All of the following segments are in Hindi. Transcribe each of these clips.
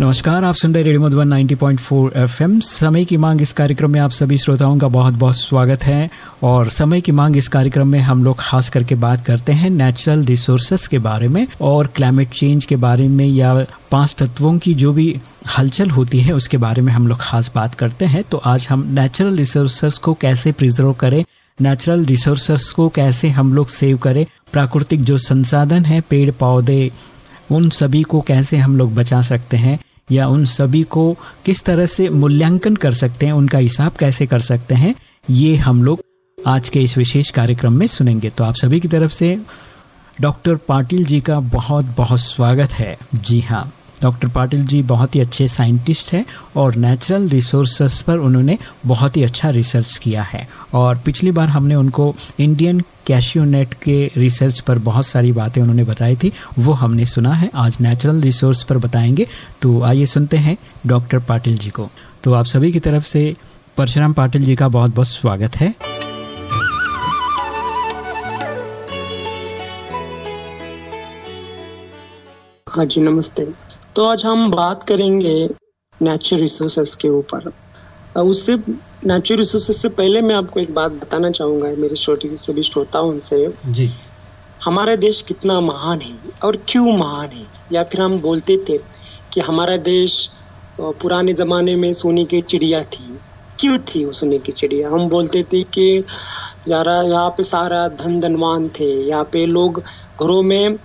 नमस्कार, आप सुन रहे रेडियो मधुबन 90.4 एफएम। समय की मांग इस कार्यक्रम में आप सभी श्रोताओं का बहुत बहुत स्वागत है और समय की मांग इस कार्यक्रम में हम लोग खास करके बात करते हैं नेचुरल रिसोर्सेस के बारे में और क्लाइमेट चेंज के बारे में या पाँच तत्वों की जो भी हलचल होती है उसके बारे में हम लोग खास बात करते हैं। तो आज हम नेचुरल रिसोर्सेस को कैसे प्रिजर्व करें नेचुरल रिसोर्सेस को कैसे हम लोग सेव करें, प्राकृतिक जो संसाधन है, पेड़, पौधे, उन सभी को कैसे हम लोग बचा सकते हैं या उन सभी को किस तरह से मूल्यांकन कर सकते हैं, उनका हिसाब कैसे कर सकते हैं, ये हम लोग आज के इस विशेष कार्यक्रम में सुनेंगे। तो आप सभी की तरफ़ से डॉक्टर पाटिल जी का बहुत बहुत स्वागत है। जी हाँ। डॉक्टर पाटिल जी बहुत ही अच्छे साइंटिस्ट हैं और नेचुरल रिसोर्सेस पर उन्होंने बहुत ही अच्छा रिसर्च किया है। और पिछली बार हमने उनको इंडियन कैशियो नेट के रिसर्च पर बहुत सारी बातें उन्होंने बताई थी, वो हमने सुना है। आज नेचुरल रिसोर्स पर बताएँगे। तो आइए सुनते हैं डॉक्टर पाटिल जी को। तो आप सभी की तरफ़ से परशुराम पाटिल जी का बहुत बहुत स्वागत है। हाँ जी, नमस्ते। तो आज हम बात करेंगे नेचुरल रिसोर्सेस के ऊपर। उससे नेचुरल रिसोर्सेस से पहले मैं आपको एक बात बताना चाहूँगा मेरे छोटे सभी श्रोताओं से। जी। हमारा देश कितना महान है और क्यों महान है? या फिर हम बोलते थे कि हमारा देश पुराने जमाने में सोने की चिड़िया थी। क्यों थी वो सोने की चिड़िया? हम बोलते थे कि यार यहाँ पे सारा धन धनवान थे। यहाँ पे लोग घरों में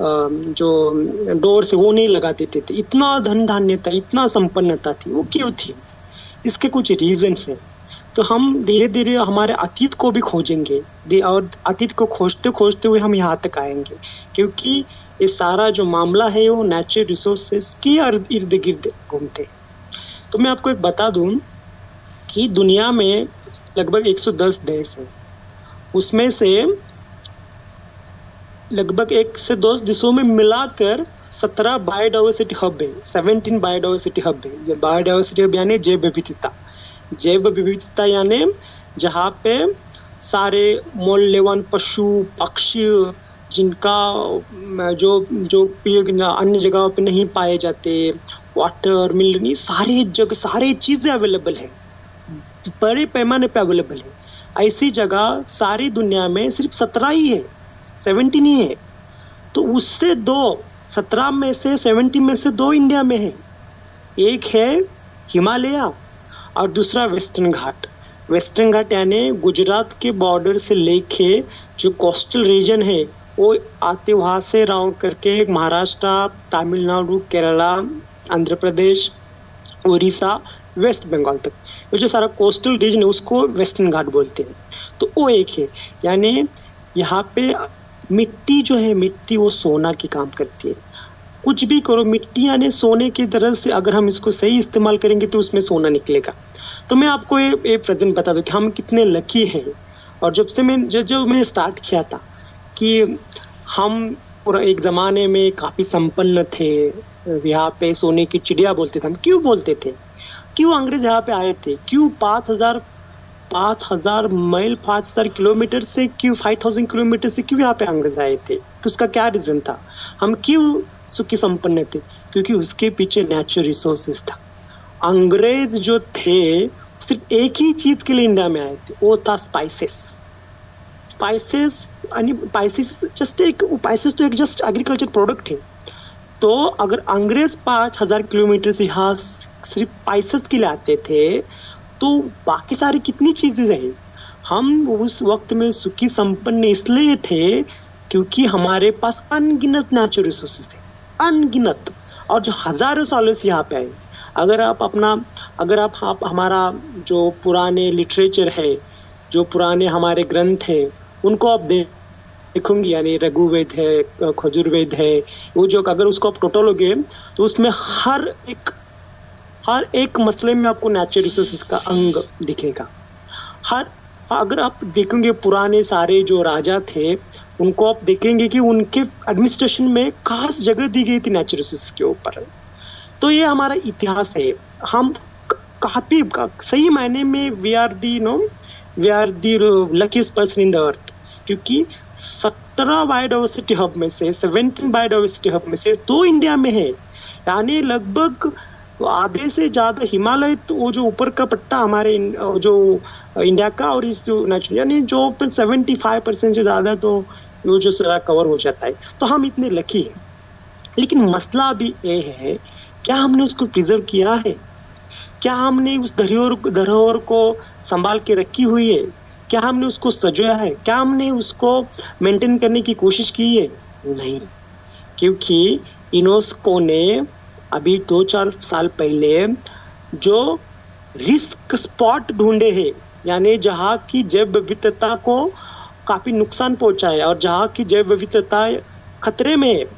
जो डोर से वो नहीं लगा देते थे इतना धन धान्य था इतना संपन्नता थी, वो क्यों थी? इसके कुछ रीजंस है। तो हम धीरे धीरे हमारे अतीत को भी खोजेंगे और अतीत को खोजते खोजते हुए हम यहाँ तक आएँगे। क्योंकि ये सारा जो मामला है, वो नेचुरल रिसोर्सेस के इर्द गिर्द घूमते तो मैं आपको एक बता दूँ कि दुनिया में लगभग 110 देश है। उसमें से लगभग एक से दो दिशों में मिलाकर सत्रह बायोडाइवर्सिटी हब है सेवनटीन बायोडाइवर्सिटी हब है। ये बायोडाइवर्सिटी हब यानी जैव विविधता। जैव विविधता यानी जहाँ पे सारे मूल्यवान पशु, पक्षी, जिनका, जो जो अन्य जगहों पे नहीं पाए जाते वाटर मिल सारे जगह सारे चीज़ें अवेलेबल है। बड़े पैमाने पे अवेलेबल है। ऐसी जगह सारी दुनिया में सिर्फ़ सत्रह ही है। सेवेंटीन ही है। तो उससे दो, सत्रह में से सेवेंटी में से दो इंडिया में है। एक है हिमालय और दूसरा वेस्टर्न घाट। वेस्टर्न घाट यानी गुजरात के बॉर्डर से लेके जो कोस्टल रीजन है, वो आते वहाँ से राउंड करके महाराष्ट्र, तमिलनाडु, केरला, आंध्र प्रदेश, उड़ीसा, वेस्ट बंगाल तक। ये जो सारा कोस्टल रीजन है, उसको वेस्टर्न घाट बोलते हैं। तो वो एक है। यानी यहाँ पे मिट्टी जो है, मिट्टी वो सोना की काम करती है। कुछ भी करो मिट्टी यानी सोने की तरह से अगर हम इसको सही इस्तेमाल करेंगे तो उसमें सोना निकलेगा। तो मैं आपको ये ये प्रेजेंट बता दूँ कि हम कितने लकी हैं। और जब से मैं जो जो मैंने स्टार्ट किया था कि हम पूरा एक ज़माने में काफ़ी संपन्न थे, यहाँ पे सोने की चिड़िया बोलते थे हम, क्यों बोलते थे? क्यों अंग्रेज़ यहाँ पे आए थे? क्यों पाँच हज़ार पाँच हज़ार माइल पाँच हज़ार किलोमीटर से क्यों, फाइव थाउज़ेंड किलोमीटर से क्यों यहाँ पे अंग्रेज़ आए थे? उसका क्या रीजन था? हम क्यों सुखी संपन्न थे? क्योंकि उसके पीछे नेचुरल रिसोर्सेज था। अंग्रेज़ जो थे, सिर्फ़ एक ही चीज़ के लिए इंडिया में आए थे, वो था स्पाइसेस स्पाइसेस स्पाइसेस जस्ट एक स्पाइसेस तो एक जस्ट एग्रीकल्चर प्रोडक्ट है तो अगर अंग्रेज़ पाँच हज़ार किलोमीटर से यहाँ सिर्फ़ स्पाइसेस के लिए आते थे तो बाकी सारी कितनी चीज़ें रही? हम उस वक्त में सुखी संपन्न इसलिए थे क्योंकि हमारे पास अनगिनत नेचुरल रिसोर्सेज थे। अनगिनत। और जो हज़ारों सालों से यहाँ पे आए अगर आप अपना अगर आप, आप हमारा जो पुराने लिटरेचर है जो पुराने हमारे ग्रंथ है उनको आप देख देखूँगी यानी रघुवेद है खजुर्वेद है वो जो अगर उसको आप टोटलोगे तो उसमें हर एक हर एक मसले में आपको नेचुरल रिसोर्सेज का अंग दिखेगा। हर, अगर आप देखेंगे पुराने सारे जो राजा थे, उनको आप देखेंगे कि उनके एडमिनिस्ट्रेशन में खास जगह दी गई थी नेचुरल रिसोर्सेज के ऊपर। तो ये हमारा इतिहास है। हम काफ़ी, सही मायने में we are the no we are the luckiest person in the earth क्योंकि सत्रह बायोडाइवर्सिटी हब में से सेवेंटीन बायोडाइवर्सिटी हब में से दो इंडिया में है। यानी लगभग आधे से ज़्यादा हिमालय तो वो जो ऊपर का पट्टा हमारे जो इंडिया का और इस जो नेचुरल यानी जो सेवेंटी फाइव परसेंट से ज़्यादा तो वो जो कवर हो जाता है। तो हम इतने लकी हैं। लेकिन मसला अभी ये है, क्या हमने उसको प्रिजर्व किया है? क्या हमने उस धरोहर धरोहर को संभाल के रखी हुई है? क्या हमने उसको सजाया है? क्या हमने उसको मेंटेन करने की कोशिश की है? नहीं। क्योंकि इनोस्को ने अभी दो चार साल पहले, जो रिस्क स्पॉट ढूंढे हैं, यानी जहाँ की जैव विविधता को काफ़ी नुकसान पहुँचा है और जहाँ की जैव विविधता खतरे में है।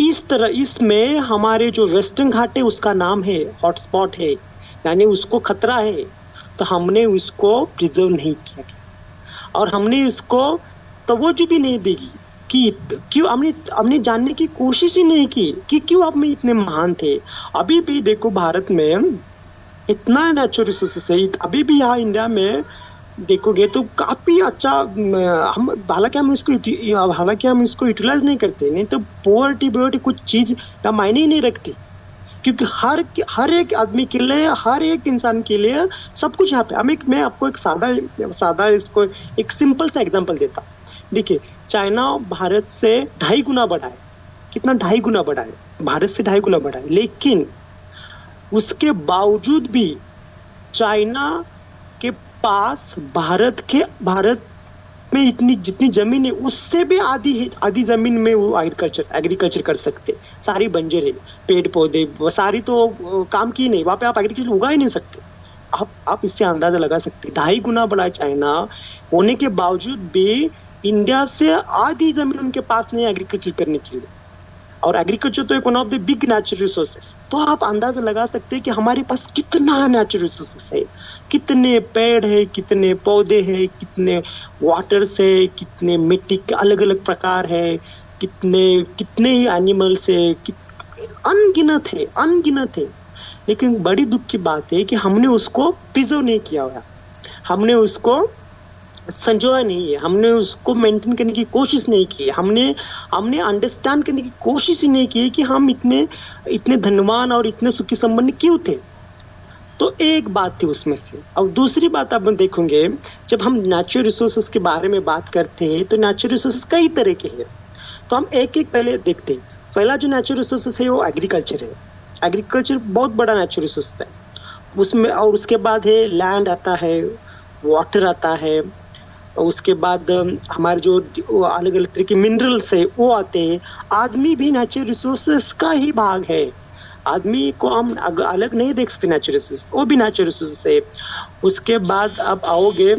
इस तरह, इसमें हमारे जो वेस्टर्न घाट है, उसका नाम है हॉटस्पॉट है, यानी उसको खतरा है। तो हमने उसको प्रिजर्व नहीं किया। और हमने इसको तवज्जो भी नहीं देगी। कि क्यों हमने हमने जानने की कोशिश ही नहीं की कि क्यों आप में इतने महान थे। अभी भी देखो भारत में इतना नेचुरल रिसोर्सेस है। अभी भी यहाँ इंडिया में देखोगे तो काफ़ी अच्छा हम, हालाँकि हम इसको हालाँकि हम इसको यूटिलाइज नहीं करते, नहीं तो पोवर्टी बोवर्टी कुछ चीज़ का मायने ही नहीं रखती। क्योंकि हर हर एक आदमी के लिए, हर एक इंसान के लिए सब कुछ यहाँ पे। हम एक, मैं आपको एक सादा सादा इसको एक सिंपल सा एग्जांपल देता। देखिए चाइना भारत से ढाई गुना बढ़ा है कितना ढाई गुना बढ़ा है भारत से ढाई गुना बढ़ा है लेकिन उसके बावजूद भी चाइना के पास भारत के, भारत में इतनी, जितनी ज़मीन है, उससे भी आधी आधी ज़मीन में वो एग्रीकल्चर एग्रीकल्चर कर सकते। सारी बंजर है पेड़ पौधे सारी तो काम की नहीं। वहाँ पे आप एग्रीकल्चर उगा ही नहीं सकते। आप आप इससे अंदाज़ा लगा सकते। ढाई गुना बड़ा चाइना। होने के बावजूद भी इंडिया से आधी ज़मीन उनके पास नहीं एग्रीकल्चर करने के लिए। और एग्रीकल्चर तो एक one of the big natural resources तो आप अंदाज़ा लगा सकते हैं कि हमारे पास कितना नेचुरल रिसोर्सेस है। कितने पेड़ है, कितने पौधे हैं, कितने वाटर्स है, कितने मिट्टी के अलग अलग प्रकार है, कितने कितने ही एनिमल्स है अनगिनत है अनगिनत है। लेकिन बड़ी दुख की बात है कि हमने उसको प्रिजर्व नहीं किया हुआ। हमने उसको संजोया नहीं है। हमने उसको मेंटेन करने की कोशिश नहीं की। हमने हमने अंडरस्टैंड करने की कोशिश ही नहीं की कि हम इतने इतने धनवान और इतने सुखी संबंध क्यों थे। तो एक बात थी उसमें से। और दूसरी बात आप देखोगे, जब हम नेचुरल रिसोर्सेज के बारे में बात करते हैं तो नेचुरल रिसोर्सेज कई तरह के हैं। तो हम एक एक पहले देखते हैं। पहला जो नेचुरल रिसोर्सेज है, वो एग्रीकल्चर है। एग्रीकल्चर बहुत बड़ा नेचुरल रिसोर्स है। उसमें और उसके बाद है लैंड आता है वाटर आता है उसके बाद हमारे जो अलग अलग तरह के मिनरल्स है, वो आते हैं। आदमी भी नेचुरल रिसोर्सेस का ही भाग है। आदमी को हम अलग नहीं देख सकते नेचुरल रिसोर्स वो भी नेचुरल रिसोर्स है। उसके बाद आप आओगे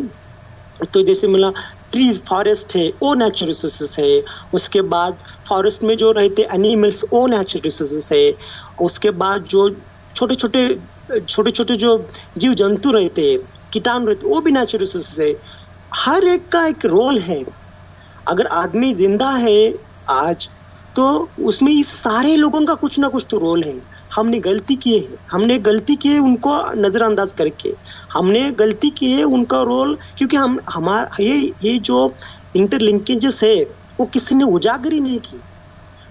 तो जैसे मतलब ट्रीज फॉरेस्ट है, वो नेचुरल रिसोर्सेस है। उसके बाद फॉरेस्ट में जो रहते एनिमल्स वो नेचुरल रिसोर्सेस है। उसके बाद जो छोटे छोटे छोटे छोटे जो जीव जंतु रहते हैं, कीटाणु रहते वो भी नेचुरल रिसोर्सेस है। हर एक का एक रोल है। अगर आदमी ज़िंदा है आज तो उसमें इस सारे लोगों का कुछ ना कुछ तो रोल है। हमने गलती किए है। हमने गलती किए उनको नज़रअंदाज करके। हमने गलती की है उनका रोल, क्योंकि हम हमारा ये ये जो इंटरलिंकेजेस है, वो किसी ने उजागर ही नहीं की।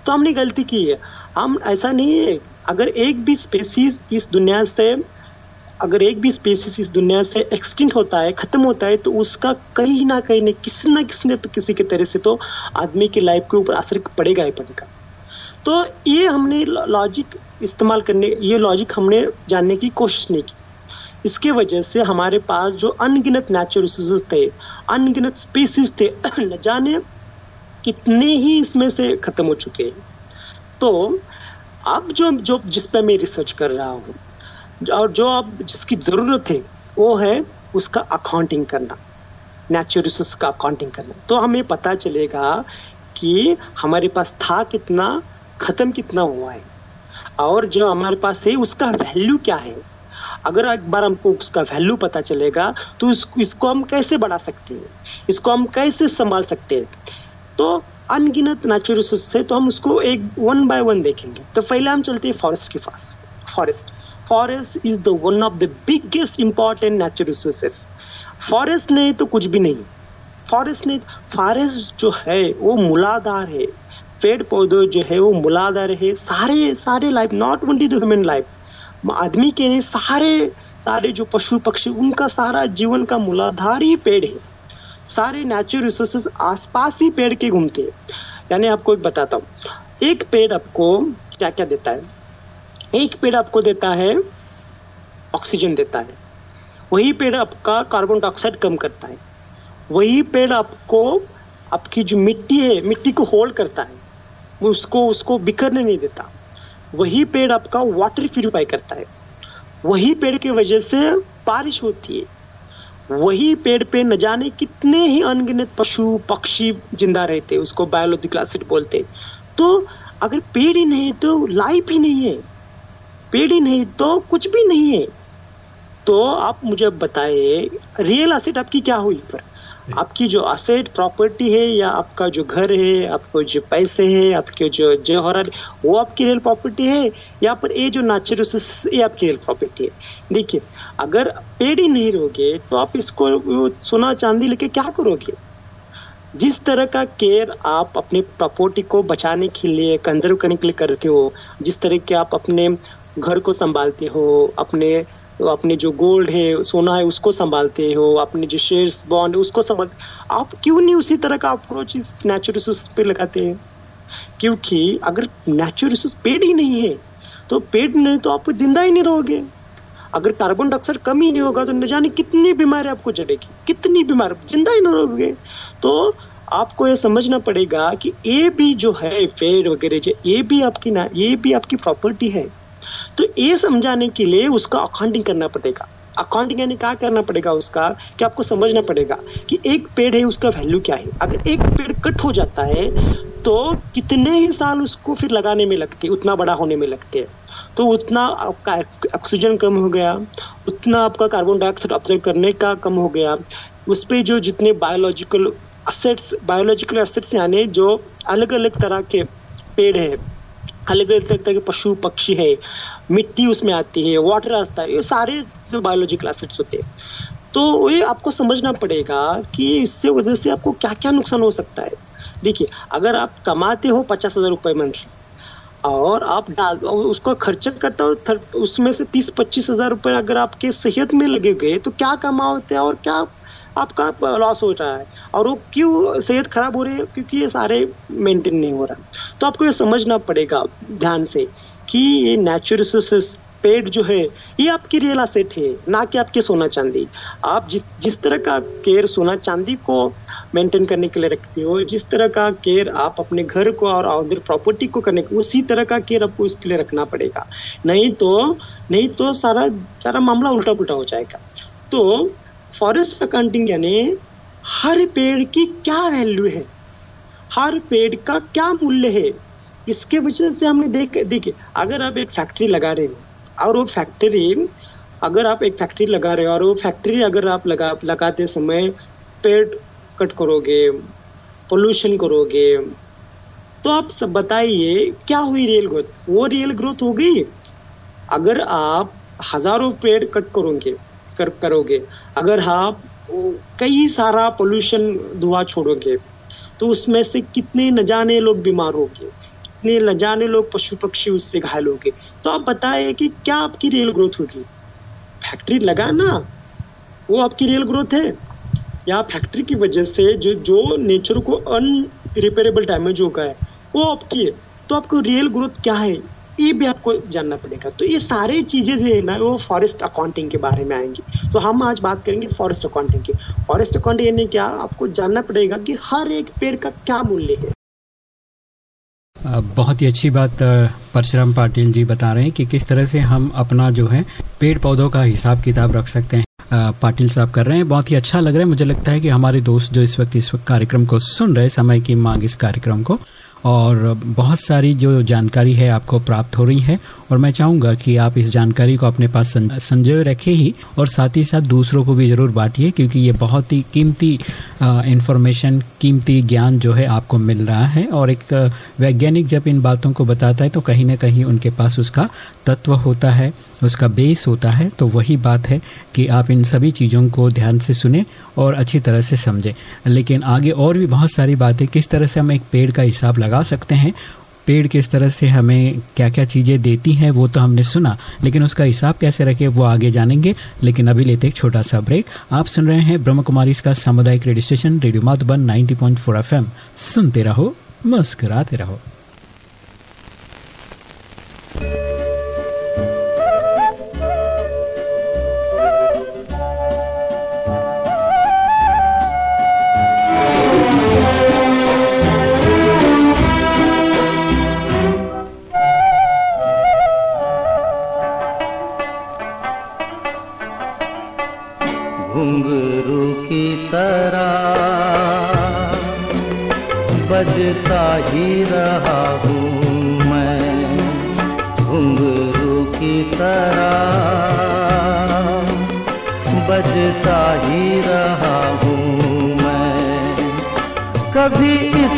तो हमने गलती की है। हम, ऐसा नहीं है। अगर एक भी स्पेसीज इस दुनिया से अगर एक भी स्पेसिस इस दुनिया से एक्सटिंट होता है, खत्म होता है तो उसका कहीं ना कहीं ने किसी ना किसी ने तो किसी के तरह से तो आदमी की लाइफ के ऊपर असर पड़ेगा ही पड़ेगा। तो ये हमने लॉजिक इस्तेमाल करने, ये लॉजिक हमने जानने की कोशिश नहीं की। इसके वजह से हमारे पास जो अनगिनत नेचुरल रिसोर्सेज थे, अनगिनत स्पीसीज थे, न जाने कितने ही इसमें से खत्म हो चुके हैं। तो अब जो जो, जिस पर मैं रिसर्च कर रहा हूँ और जो अब जिसकी ज़रूरत है, वो है उसका अकाउंटिंग करना। नेचुरल रिसोर्स का अकाउंटिंग करना। तो हमें पता चलेगा कि हमारे पास था कितना, ख़त्म कितना हुआ है। और जो हमारे पास है, उसका वैल्यू क्या है? अगर एक बार हमको उसका वैल्यू पता चलेगा तो इसको इसको हम कैसे बढ़ा सकते हैं? इसको हम कैसे संभाल सकते हैं? तो अनगिनत नेचुरल रिसोर्स है तो हम उसको एक वन बाय वन देखेंगे। तो पहले हम चलते हैं फॉरेस्ट के पास। Forest forest is the one of the biggest important natural resources forest नहीं तो कुछ भी नहीं। फॉरेस्ट नहीं फॉरेस्ट जो है, वो मूलाधार है। पेड़ पौधे जो है, वो मूलाधार है। सारे सारे life not only the human life आदमी के सारे सारे जो पशु पक्षी उनका सारा जीवन का मूलाधार ही पेड़ है। सारे नेचुरल रिसोर्सेज आसपास ही पेड़ के घूमते हैं। यानी आपको एक बताता हूँ। एक पेड़ आपको क्या क्या देता है? एक पेड़ आपको देता है ऑक्सीजन देता है। वही पेड़ आपका कार्बन डाइऑक्साइड कम करता है। वही पेड़ आपको, आपकी जो मिट्टी है, मिट्टी को होल्ड करता है, वो उसको उसको बिखरने नहीं देता। वही पेड़ आपका वाटर प्यूरिफाई करता है। वही पेड़ की वजह से बारिश होती है। वही पेड़ पे न जाने कितने ही अनगिनत पशु, पक्षी ज़िंदा रहते उसको बायोलॉजिकल एसिड बोलते तो अगर पेड़ ही नहीं तो लाइफ ही नहीं है। पेड़ ही नहीं तो कुछ भी नहीं है। तो आप मुझे बताए रियल एसिड आपकी क्या हुई पर? आपकी जो असेट प्रॉपर्टी है या आपका जो घर है आपको जो पैसे है आपके जो जौहर वो आपकी रियल प्रॉपर्टी है? या पर ये जो नेचुरल ये आपकी रियल प्रॉपर्टी है? देखिए अगर पेड़ ही नहीं रहोगे तो आप इसको सोना चांदी लेके क्या करोगे? जिस तरह का केयर आप अपने प्रॉपर्टी को बचाने के लिए कंजर्व करने के लिए करते हो जिस तरह के आप अपने घर को संभालते हो, अपने अपने जो गोल्ड है, सोना है, उसको संभालते हो, अपने जो शेयर्स बॉन्ड उसको संभालते आप क्यों नहीं उसी तरह का अप्रोच इस नेचुरल रिसोर्स पे लगाते हैं? क्योंकि अगर नेचुरल रिसोर्स पेड़ ही नहीं है तो पेड़ नहीं तो आप ज़िंदा ही नहीं रहोगे। अगर कार्बन डाइऑक्साइड कम ही नहीं होगा तो न जाने कितनी बीमारी आपको चढ़ेगी कितनी बीमारी, ज़िंदा ही नहीं रहोगे। तो आपको ये समझना पड़ेगा कि ये भी जो है पेड़ वगैरह ये भी आपकी ना ये भी आपकी प्रॉपर्टी है तो ये समझाने के लिए उसका अकाउंटिंग करना पड़ेगा। अकाउंटिंग यानी क्या करना पड़ेगा उसका? कि आपको समझना पड़ेगा कि एक पेड़ है, उसका वैल्यू क्या है? अगर एक पेड़ कट हो जाता है तो कितने ही साल उसको फिर लगाने में लगते, उतना बड़ा होने में लगते हैं। तो उतना आपका ऑक्सीजन कम हो गया, उतना आपका कार्बन डाइऑक्साइड ऑब्ज़र्व करने का कम हो गया। उस पर जो जितने बायोलॉजिकल असेट्स बायोलॉजिकल असेट्स यानी जो अलग अलग तरह के पेड़ है अलग अलग तरह के पशु, पक्षी है मिट्टी उसमें आती है वाटर आता है, ये सारे जो बायोलॉजिकल एसिड्स होते हैं। तो ये आपको समझना पड़ेगा कि इससे वजह से आपको क्या क्या नुकसान हो सकता है। देखिए, अगर आप कमाते हो पचास हज़ार रुपये मंथली और आप डाल, उसको खर्च करता हो उसमें से तीस पच्चीस हज़ार रुपये अगर आपके सेहत में लगे गए तो क्या कमाते हैं और क्या आपका लॉस हो रहा है? और वो क्यों सेहत खराब हो रही है? क्योंकि ये सारे मेंटेन नहीं हो रहा। तो आपको ये समझना पड़ेगा ध्यान से कि ये नेचुरल रिसोर्सेस पेड़ जो है, ये आपकी रियल असेट है, ना कि आपके सोना चांदी। आप जिस जिस तरह का केयर सोना चांदी को मेंटेन करने के लिए रखते हो, जिस तरह का केयर आप अपने घर को और अदर प्रॉपर्टी को करने, उसी तरह का केयर आपको इसके लिए रखना पड़ेगा। नहीं तो नहीं तो सारा सारा मामला उल्टा पुल्टा हो जाएगा। तो फॉरेस्ट अकाउंटिंग यानी हर पेड़ की क्या वैल्यू है? हर पेड़ का क्या मूल्य है? इसके वजह से हमने देख, देखिए, अगर आप एक फैक्ट्री लगा रहे हो, और वो फैक्ट्री अगर आप एक फैक्ट्री लगा रहे हो, और वो फैक्ट्री अगर आप लगा, लगाते समय पेड़ कट करोगे पोल्यूशन करोगे तो आप सब बताइए, क्या हुई रियल ग्रोथ वो रियल ग्रोथ हो गई? अगर आप हज़ारों पेड़ कट करोगे, कर, करोगे, अगर आप कई सारा पोल्यूशन धुआँ छोड़ोगे तो उसमें से कितने न जाने लोग बीमार होंगे? कितने न जाने लोग पशु पक्षी उससे घायल होंगे तो आप बताए कि क्या आपकी रियल ग्रोथ होगी? फैक्ट्री लगा ना? वो आपकी रियल ग्रोथ है? या फैक्ट्री की वजह से जो जो नेचर को अनरिपेरेबल डैमेज हो गया है, वो आपकी है? तो आपको रियल ग्रोथ क्या है? ये भी आपको जानना पड़ेगा। तो ये सारे चीज़ें जो है ना, वो फॉरेस्ट अकाउंटिंग के बारे में आएँगी। तो हम आज बात करेंगे फॉरेस्ट अकाउंटिंग की। फॉरेस्ट अकाउंटिंग यानी क्या? आपको जानना पड़ेगा कि हर एक पेड़ का क्या मूल्य है। बहुत ही अच्छी बात परशुराम पाटिल जी बता रहे हैं कि किस तरह से हम अपना जो है पेड़ पौधों का हिसाब किताब रख सकते हैं। पाटिल साहब कर रहे हैं। बहुत ही अच्छा लग रहा है। मुझे लगता है कि हमारे दोस्त जो इस वक्त इस वक्त कार्यक्रम को सुन रहे समय की मांग इस कार्यक्रम को और बहुत सारी जो जानकारी है आपको प्राप्त हो रही है और मैं चाहूँगा कि आप इस जानकारी को अपने पास संजय रखे ही और साथ ही साथ दूसरों को भी ज़रूर बांटिए क्योंकि ये बहुत ही कीमती इंफॉर्मेशन कीमती ज्ञान जो है आपको मिल रहा है और एक वैज्ञानिक जब इन बातों को बताता है तो कहीं ना कहीं उनके पास उसका तत्व होता है, उसका बेस होता है। तो वही बात है कि आप इन सभी चीज़ों को ध्यान से सुने और अच्छी तरह से समझें। लेकिन आगे और भी बहुत सारी बातें, किस तरह से हम एक पेड़ का हिसाब लगा सकते हैं। पेड़ किस तरह से हमें क्या क्या चीज़ें देती हैं, वो तो हमने सुना। लेकिन उसका हिसाब कैसे रखे, वो आगे जानेंगे। लेकिन अभी लेते एक छोटा सा ब्रेक। आप सुन रहे हैं ब्रह्म कुमारी इसका सामुदायिक radio station, radio Madhuban 90.4 FM. सुनते रहो, मस्कराते रहो।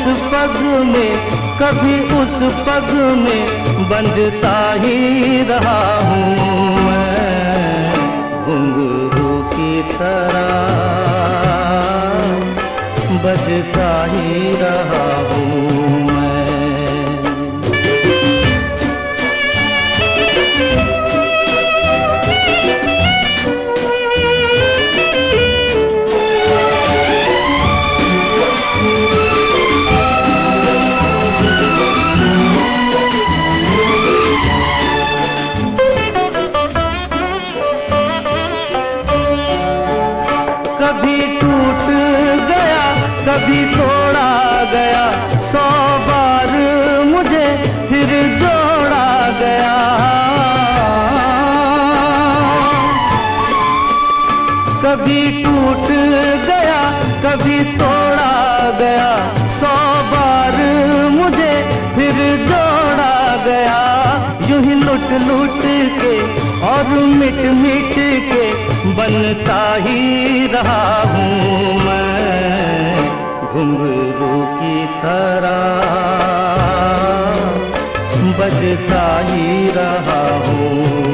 इस पग में, कभी उस पग में बंधता ही रहा हूँ मैं। की तरह बजता ही रहा हूँ। कभी टूट गया, कभी तोड़ा गया, सौ बार मुझे फिर जोड़ा गया। यूँ ही लुट लुट के और मिट मिट के बनता ही रहा हूँ मैं। घुंघरू की तरह बजता ही रहा हूँ।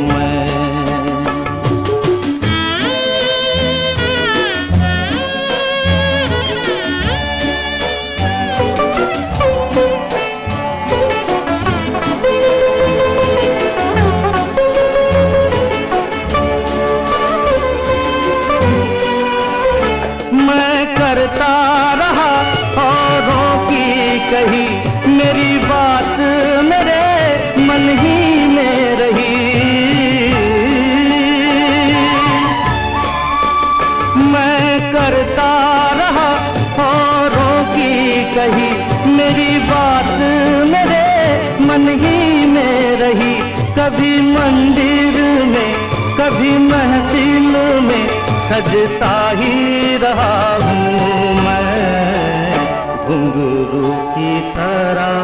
सजता ही रहा हूँ मैं, घुंघरू की तरह।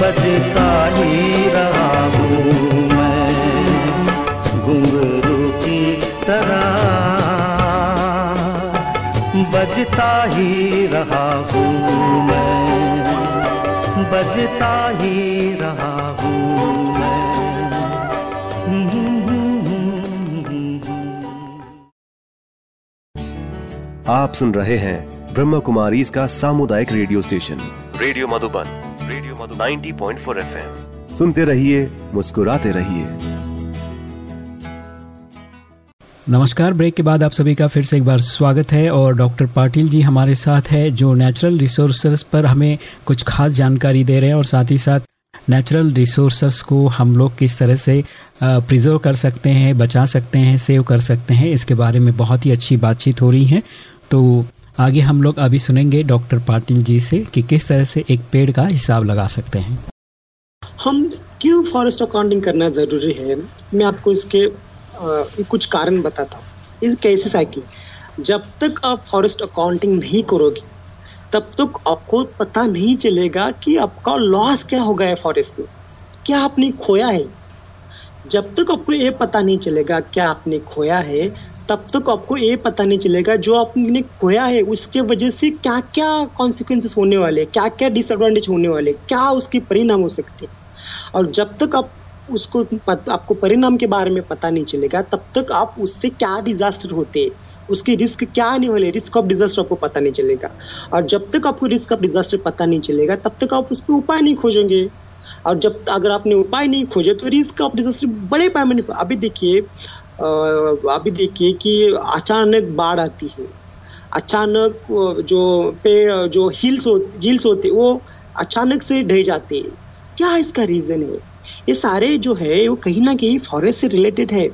बजता ही रहा हूँ मैं, घुंघरू की तरह। बजता ही रहा हूँ मैं, बजता ही रहा हूँ आप सुन रहे हैं ब्रह्म कुमारी इसका सामुदायिक radio station. Radio Madhuban radio Madhu 90.4 FM. सुनते रहिए मुस्कुराते रहिए। नमस्कार ब्रेक के बाद आप सभी का फिर से एक बार स्वागत है और डॉक्टर पाटिल जी हमारे साथ है जो नेचुरल रिसोर्सेस पर हमें कुछ खास जानकारी दे रहे हैं और साथ ही साथ नेचुरल रिसोर्सेस को हम लोग किस तरह से प्रिजर्व कर सकते हैं बचा सकते हैं सेव कर सकते हैं इसके बारे में बहुत ही अच्छी बातचीत हो रही है। तो आगे हम लोग अभी सुनेंगे डॉक्टर पाटिल जी से कि किस तरह से एक पेड़ का हिसाब लगा सकते हैं। हम क्यों फॉरेस्ट अकाउंटिंग करना ज़रूरी है? मैं आपको इसके आ, कुछ कारण बताता हूँ। इस कैसे कि जब तक आप फॉरेस्ट अकाउंटिंग नहीं करोगे तब तक आपको पता नहीं चलेगा कि आपका लॉस क्या हो गया है फॉरेस्ट में। क्या आपने खोया है? जब तक आपको ये पता नहीं चलेगा क्या आपने खोया है तब तक आपको ये पता नहीं चलेगा जो आपने खोया है उसके वजह से क्या क्या कॉन्सिक्वेंसेस होने वाले क्या क्या डिसएडवांटेज होने वाले क्या उसके परिणाम हो सकते और जब तक आप उसको पत, आपको परिणाम के बारे में पता नहीं चलेगा तब तक आप उससे क्या डिजास्टर होते हैं उसके रिस्क क्या आने वाले रिस्क ऑफ़ डिजास्टर आपको पता नहीं चलेगा। और जब तक आपको रिस्क ऑफ़ डिजास्टर पता नहीं चलेगा तब तक आप उस पर उपाय नहीं खोजेंगे। और जब अगर आपने उपाय नहीं खोजे तो रिस्क ऑफ़ डिजास्टर बड़े पैमाने पर। अभी देखिए अभी देखिए कि अचानक बाढ़ आती है। अचानक जो पेड़ जो हिल्स हो, हिल्स होते वो अचानक से ढह जाते हैं। क्या इसका रीजन है? ये सारे जो है, वो कहीं ना कहीं फॉरेस्ट से रिलेटेड है।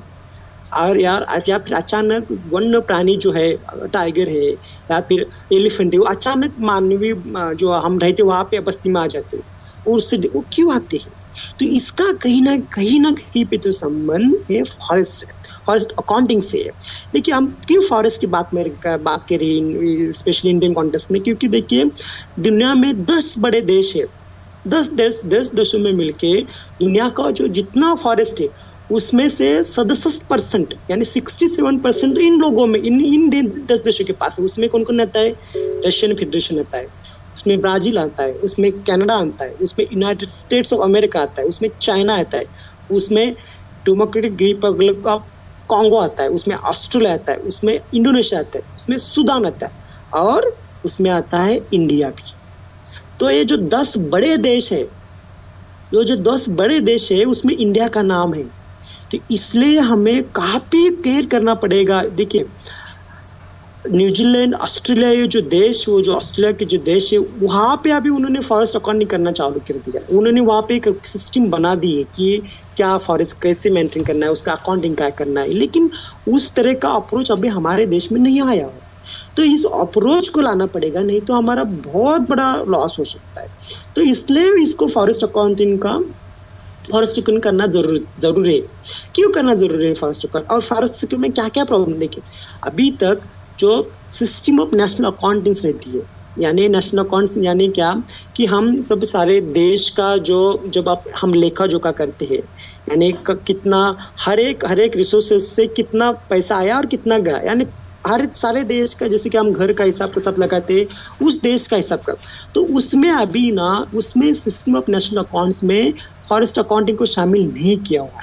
और यार या फिर अचानक वन्य प्राणी जो है टाइगर है, या फिर एलिफेंट है, वो अचानक मानवीय जो हम रहते वहाँ पे बस्ती में आ जाते हैं। और उससे वो क्यों आते हैं? तो इसका कहीं ना कहीं ना कहीं पे तो संबंध है फॉरेस्ट से। फॉरेस्ट अकाउंटिंग से। देखिए, हम क्यों फॉरेस्ट की बात में बात कर रहे हैं स्पेशली इंडियन कॉन्टेस्ट में? क्योंकि देखिए, दुनिया में दस बड़े देश है। दस देश दस देशों में मिलके दुनिया का जो जितना फॉरेस्ट है, उसमें से सदसठ परसेंट यानी सिक्सटी सेवन परसेंट इन लोगों में, इन इन दस देशों के पास है। उसमें कौन कौन आता है? रशियन फेडरेशन आता है, उसमें ब्राज़ील आता है, उसमें कनाडा आता है, उसमें यूनाइटेड स्टेट्स ऑफ़ अमेरिका आता है, उसमें चाइना आता है, उसमें डेमोक्रेटिक रिपब्लिक ऑफ़ कॉन्गो आता है, उसमें ऑस्ट्रेलिया आता है, उसमें इंडोनेशिया आता है, उसमें सूडान आता है और उसमें आता है इंडिया भी। तो ये जो दस बड़े देश है, ये जो दस बड़े देश है, उसमें इंडिया का नाम है। तो इसलिए हमें काफ़ी केयर करना पड़ेगा। देखिए, न्यूजीलैंड, ऑस्ट्रेलिया ये जो देश, वो जो ऑस्ट्रेलिया के जो देश है, वहाँ पे अभी उन्होंने फॉरेस्ट अकाउंटिंग करना चालू कर दिया। उन्होंने वहाँ पे एक सिस्टम बना दी है कि क्या फॉरेस्ट कैसे मेंटेन करना है, उसका अकाउंटिंग क्या करना है। लेकिन उस तरह का अप्रोच अभी हमारे देश में नहीं आया है। तो इस अप्रोच को लाना पड़ेगा, नहीं तो हमारा बहुत बड़ा लॉस हो सकता है। तो इसलिए इसको फॉरेस्ट अकाउंटिंग का फॉरेस्ट अकाउंट करना ज़रूर, ज़रूरी है। क्यों करना ज़रूरी है फॉरेस्ट अकाउंट और फॉरेस्ट अकाउंट में क्या क्या प्रॉब्लम देखिए, अभी तक जो सिस्टम ऑफ़ नेशनल अकाउंटिंग रहती है यानी नेशनल अकाउंट्स यानी क्या? कि हम सब सारे देश का जो, जब आप, हम लेखा जोखा करते हैं, यानी कितना, हर एक हर एक रिसोर्सेज से कितना पैसा आया और कितना गया, यानी हर सारे देश का, जैसे कि हम घर का हिसाब का सब लगाते हैं, उस देश का हिसाब का तो उसमें अभी ना, उसमें सिस्टम ऑफ़ नेशनल अकाउंट्स में फॉरेस्ट अकाउंटिंग को शामिल नहीं किया हुआ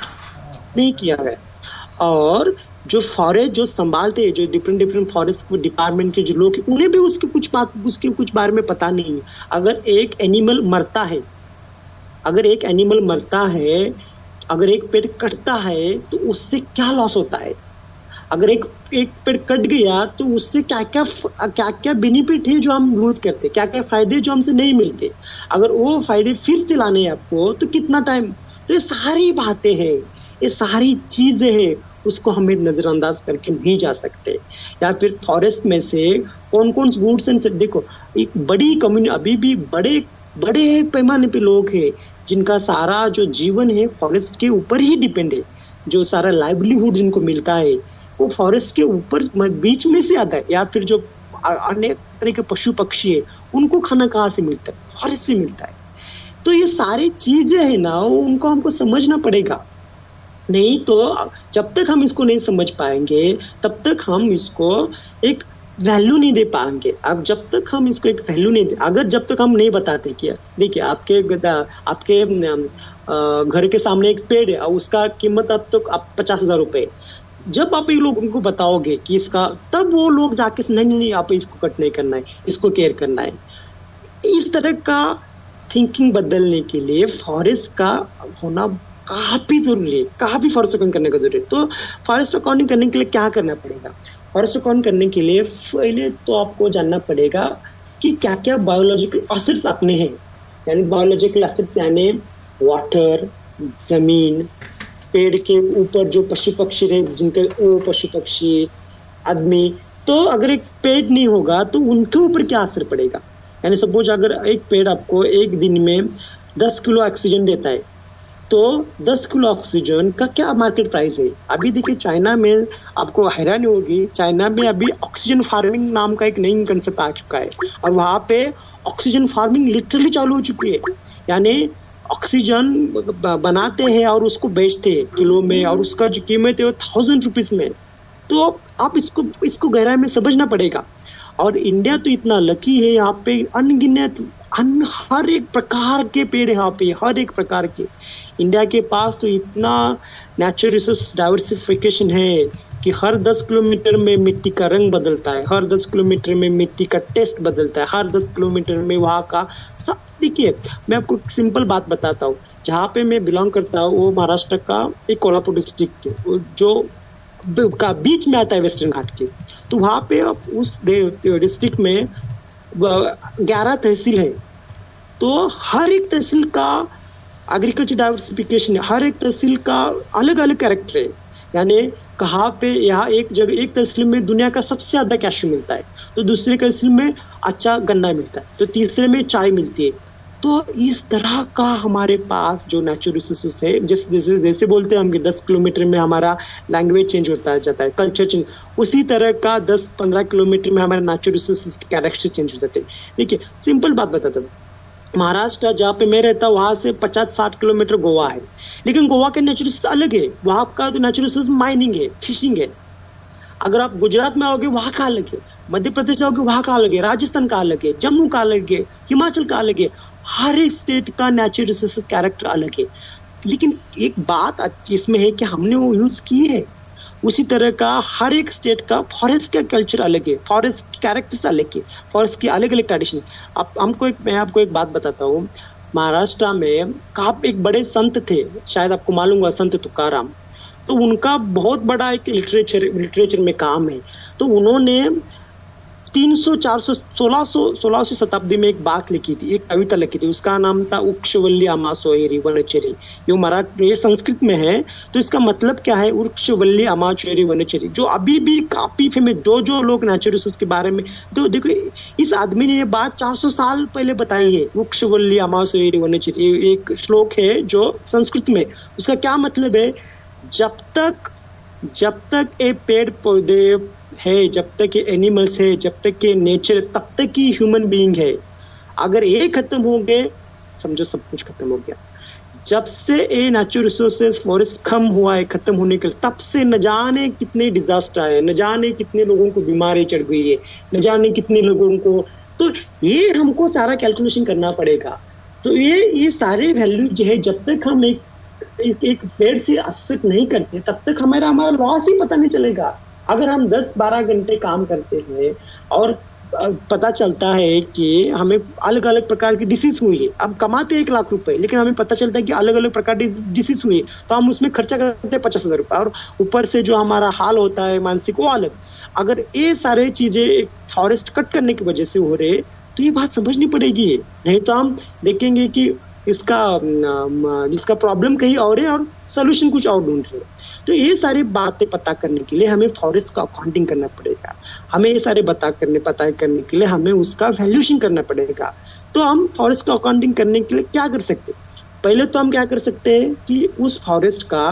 नहीं किया गया और जो फॉरेस्ट जो संभालते हैं, जो डिफरेंट डिफरेंट फॉरेस्ट डिपार्टमेंट के जो लोग हैं, उन्हें भी उसके कुछ बात, उसके कुछ बारे में पता नहीं है। अगर एक एनिमल मरता है, अगर एक एनिमल मरता है, अगर एक पेड़ कटता है तो उससे क्या लॉस होता है? अगर एक एक पेड़ कट गया तो उससे क्या क्या क्या क्या बेनिफिट है जो हम लूज करते क्या क्या फ़ायदे जो हमसे नहीं मिलते? अगर वो फ़ायदे फिर से लाने हैं आपको तो कितना टाइम तो ये सारी बातें हैं। ये सारी चीज़ें हैं। उसको हमें नज़रअंदाज करके नहीं जा सकते। या फिर फॉरेस्ट में से कौन कौन गुड्स एंड देखो, एक बड़ी कम्युनिटी अभी भी बड़े बड़े पैमाने पे लोग हैं, जिनका सारा जो जीवन है फॉरेस्ट के ऊपर ही डिपेंड है। जो सारा लाइवलीहुड जिनको मिलता है, वो फॉरेस्ट के ऊपर बीच में से आता है। या फिर जो अनेक तरह के पशु पक्षी है, उनको खाना कहाँ से मिलता है? फॉरेस्ट से मिलता है। तो ये सारी चीज़ें है ना, उनको हमको समझना पड़ेगा। नहीं तो जब तक हम इसको नहीं समझ पाएँगे, तब तक हम इसको एक वैल्यू नहीं दे पाएँगे। अब जब तक हम इसको एक वैल्यू नहीं दे, अगर जब तक हम नहीं बताते कि, देखिए आपके आपके घर के सामने एक पेड़ है, और उसका कीमत अब तो आप पचास हज़ार रुपए जब आप ये लोगों को बताओगे कि इसका, तब वो लोग जाके नहीं नहीं नहीं, आप इसको कट नहीं करना है, इसको केयर करना है। इस तरह का थिंकिंग बदलने के लिए फॉरेस्ट का होना काफ़ी ज़रूरी है, काफ़ी फॉरेस्ट अकाउंट करने का ज़रूरी है। तो फॉरेस्ट अकाउंटिंग करने के लिए क्या करना पड़ेगा? फॉरेस्ट अकाउंट करने के लिए पहले तो आपको जानना पड़ेगा कि क्या क्या बायोलॉजिकल असेट्स अपने हैं। यानी बायोलॉजिकल असेट्स यानी वाटर ज़मीन, पेड़ के ऊपर जो पशु पक्षी रहे, जिनके वो पशु पक्षी आदमी तो अगर एक पेड़ नहीं होगा तो उनके ऊपर क्या असर पड़ेगा? यानी सपोज़ अगर एक पेड़ आपको एक दिन में दस किलो ऑक्सीजन देता है तो 10 किलो ऑक्सीजन का क्या मार्केट प्राइस है? अभी देखिए चाइना में आपको हैरानी होगी। चाइना में अभी ऑक्सीजन फ़ार्मिंग नाम का एक नई कंसेप्ट आ चुका है। और वहाँ पे ऑक्सीजन फ़ार्मिंग लिटरली चालू हो चुकी है। यानी ऑक्सीजन बनाते हैं और उसको बेचते हैं किलो में और उसका जो कीमत है वो थाउज़ेंड रुपीज़ में। तो आप इसको इसको गहराई में समझना पड़ेगा। और इंडिया तो इतना लकी है यहाँ पे, अनगिनत हर एक प्रकार के पेड़ यहाँ पे, हर एक प्रकार के। इंडिया के पास तो इतना नेचुरल रिसोर्स डाइवर्सिफिकेशन है कि हर 10 किलोमीटर में मिट्टी का रंग बदलता है, हर 10 किलोमीटर में मिट्टी का टेस्ट बदलता है, हर 10 किलोमीटर में वहाँ का सब देखिए, मैं आपको एक सिंपल बात बताता हूँ। जहाँ पे मैं बिलोंग करता हूँ, वो महाराष्ट्र का एक कोल्हापुर डिस्ट्रिक्ट जो का बीच में आता है वेस्टर्न घाट के। तो वहाँ पे आप उस डिस्ट्रिक्ट में ग्यारह तहसील है। तो हर एक तहसील का एग्रीकल्चर डाइवर्सिफिकेशन हर एक तहसील का अलग अलग कैरेक्टर है। यानी कहाँ पे यहाँ एक जगह, एक तहसील में दुनिया का सबसे ज़्यादा कैश मिलता है। तो दूसरे तहसील में अच्छा गन्ना मिलता है। तो तीसरे में चाय मिलती है। तो इस तरह का हमारे पास जो नेचुरल रिसोर्सेस है, जैसे जैसे जैसे बोलते हैं हम कि दस किलोमीटर में हमारा लैंग्वेज चेंज होता जाता है कल्चर चेंज उसी तरह का दस पंद्रह किलोमीटर में हमारे नेचुरल रिसोर्सेज के कैरेक्टर चेंज हो जाते हैं। देखिए सिंपल बात बताता हूँ। महाराष्ट्र, जहाँ पे मैं रहता हूँ, वहाँ से पचास साठ किलोमीटर गोवा है। लेकिन गोवा के नेचुरल रिसोर्स अलग है। वहाँ का तो नेचुरल रिसोर्स माइनिंग है फिशिंग है। अगर आप गुजरात में आओगे, वहाँ का अलग है। मध्य प्रदेश आओगे वहाँ का अलग है। राजस्थान का अलग है। जम्मू का अलग है। हिमाचल का अलग है। हर एक स्टेट का नेचुरल रिसोर्सेज कैरेक्टर अलग है। लेकिन एक बात इसमें है कि हमने वो यूज़ किए है। उसी तरह का हर एक स्टेट का फॉरेस्ट का कल्चर अलग है। फॉरेस्ट की कैरेक्टर्स अलग है। फॉरेस्ट की अलग अलग ट्रेडिशन अब हमको एक, मैं आपको एक बात बताता हूँ। महाराष्ट्र में काफ एक बड़े संत थे। शायद आपको मालूम हुआ संत तुकाराम। तो उनका बहुत बड़ा एक लिटरेचर लिटरेचर में काम है। तो उन्होंने तीन सौ, चार सौ, सोलह सौ सोलह सौ शताब्दी में एक बात लिखी थी, एक कविता लिखी थी, उसका नाम था उक्षवल्ली अमा सोएरी वनचरी। ये मराठी, ये संस्कृत में है तो इसका मतलब क्या है? वृक्षवल्ली अमा चोरी वनचरी। जो अभी भी काफ़ी फ़ेमस, जो जो लोग नेचुरल रिसोर्स के बारे में तो देखो, इस आदमी ने ये बात चार सौ साल पहले बताई है, उक्षवल्ली अमा सोएरी वनचरी एक श्लोक है जो संस्कृत में। उसका क्या मतलब है? जब तक जब तक ये पेड़ पौधे है जब तक ये एनिमल्स है जब तक ये नेचर तब तक ही ह्यूमन बीइंग है। अगर ये खत्म हो गए समझो सब कुछ खत्म हो गया। जब से ये नेचुरल रिसोर्सेज फॉरेस्ट कम हुआ है खत्म होने के तब से न जाने कितने डिजास्टर आए न जाने कितने लोगों को बीमारी चढ़ गई है न जाने कितने लोगों को तो ये हमको सारा कैलकुलेशन करना पड़ेगा। तो ये ये सारे वैल्यू जो है जब तक हम एक एक, पेड़ से असर नहीं करते तब तक हमारा हमारा लॉस ही पता नहीं चलेगा। अगर हम 10-12 घंटे काम करते हैं और पता चलता है कि हमें अलग अलग प्रकार की डिसीज हुई है। अब कमाते हैं एक लाख रुपए, लेकिन हमें पता चलता है कि अलग अलग प्रकार की डिसीज हुई है। तो हम उसमें खर्चा करते हैं पचास हज़ार रुपये और ऊपर से जो हमारा हाल होता है, मानसिक, वो अलग। अगर ये सारे चीज़ें एक फॉरेस्ट कट करने की वजह से हो रहे तो ये बात समझनी पड़ेगी। नहीं तो हम देखेंगे कि इसका इसका प्रॉब्लम कहीं और है और सोल्यूशन कुछ और ढूंढ रहे तो ये सारी बातें पता करने के लिए हमें फॉरेस्ट का अकाउंटिंग करना पड़ेगा। हमें ये सारे बता करने, पता करने के लिए हमें उसका वैल्यूशन करना पड़ेगा। तो हम फॉरेस्ट का अकाउंटिंग करने के लिए क्या कर सकते पहले तो हम क्या कर सकते हैं कि उस फॉरेस्ट का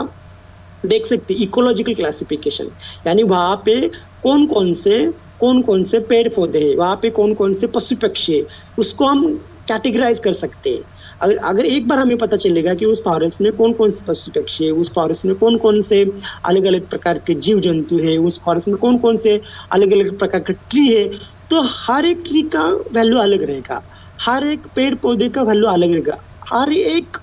देख सकते इकोलॉजिकल क्लासिफिकेशन यानी वहाँ पे कौन कौन से कौन कौन से पेड़ पौधे हैं, वहाँ पे कौन कौन से पशु पक्षी है, उसको हम कैटेगराइज कर सकते हैं। अगर अगर एक बार हमें पता चलेगा कि उस फॉरेस्ट में कौन कौन से पशु पक्षी है, उस फॉरेस्ट में कौन कौन से अलग अलग प्रकार के जीव जंतु है, उस फॉरेस्ट में कौन कौन से अलग अलग प्रकार के ट्री है तो हर एक ट्री का वैल्यू अलग रहेगा। हर एक पेड़ पौधे का वैल्यू अलग रहेगा। हर एक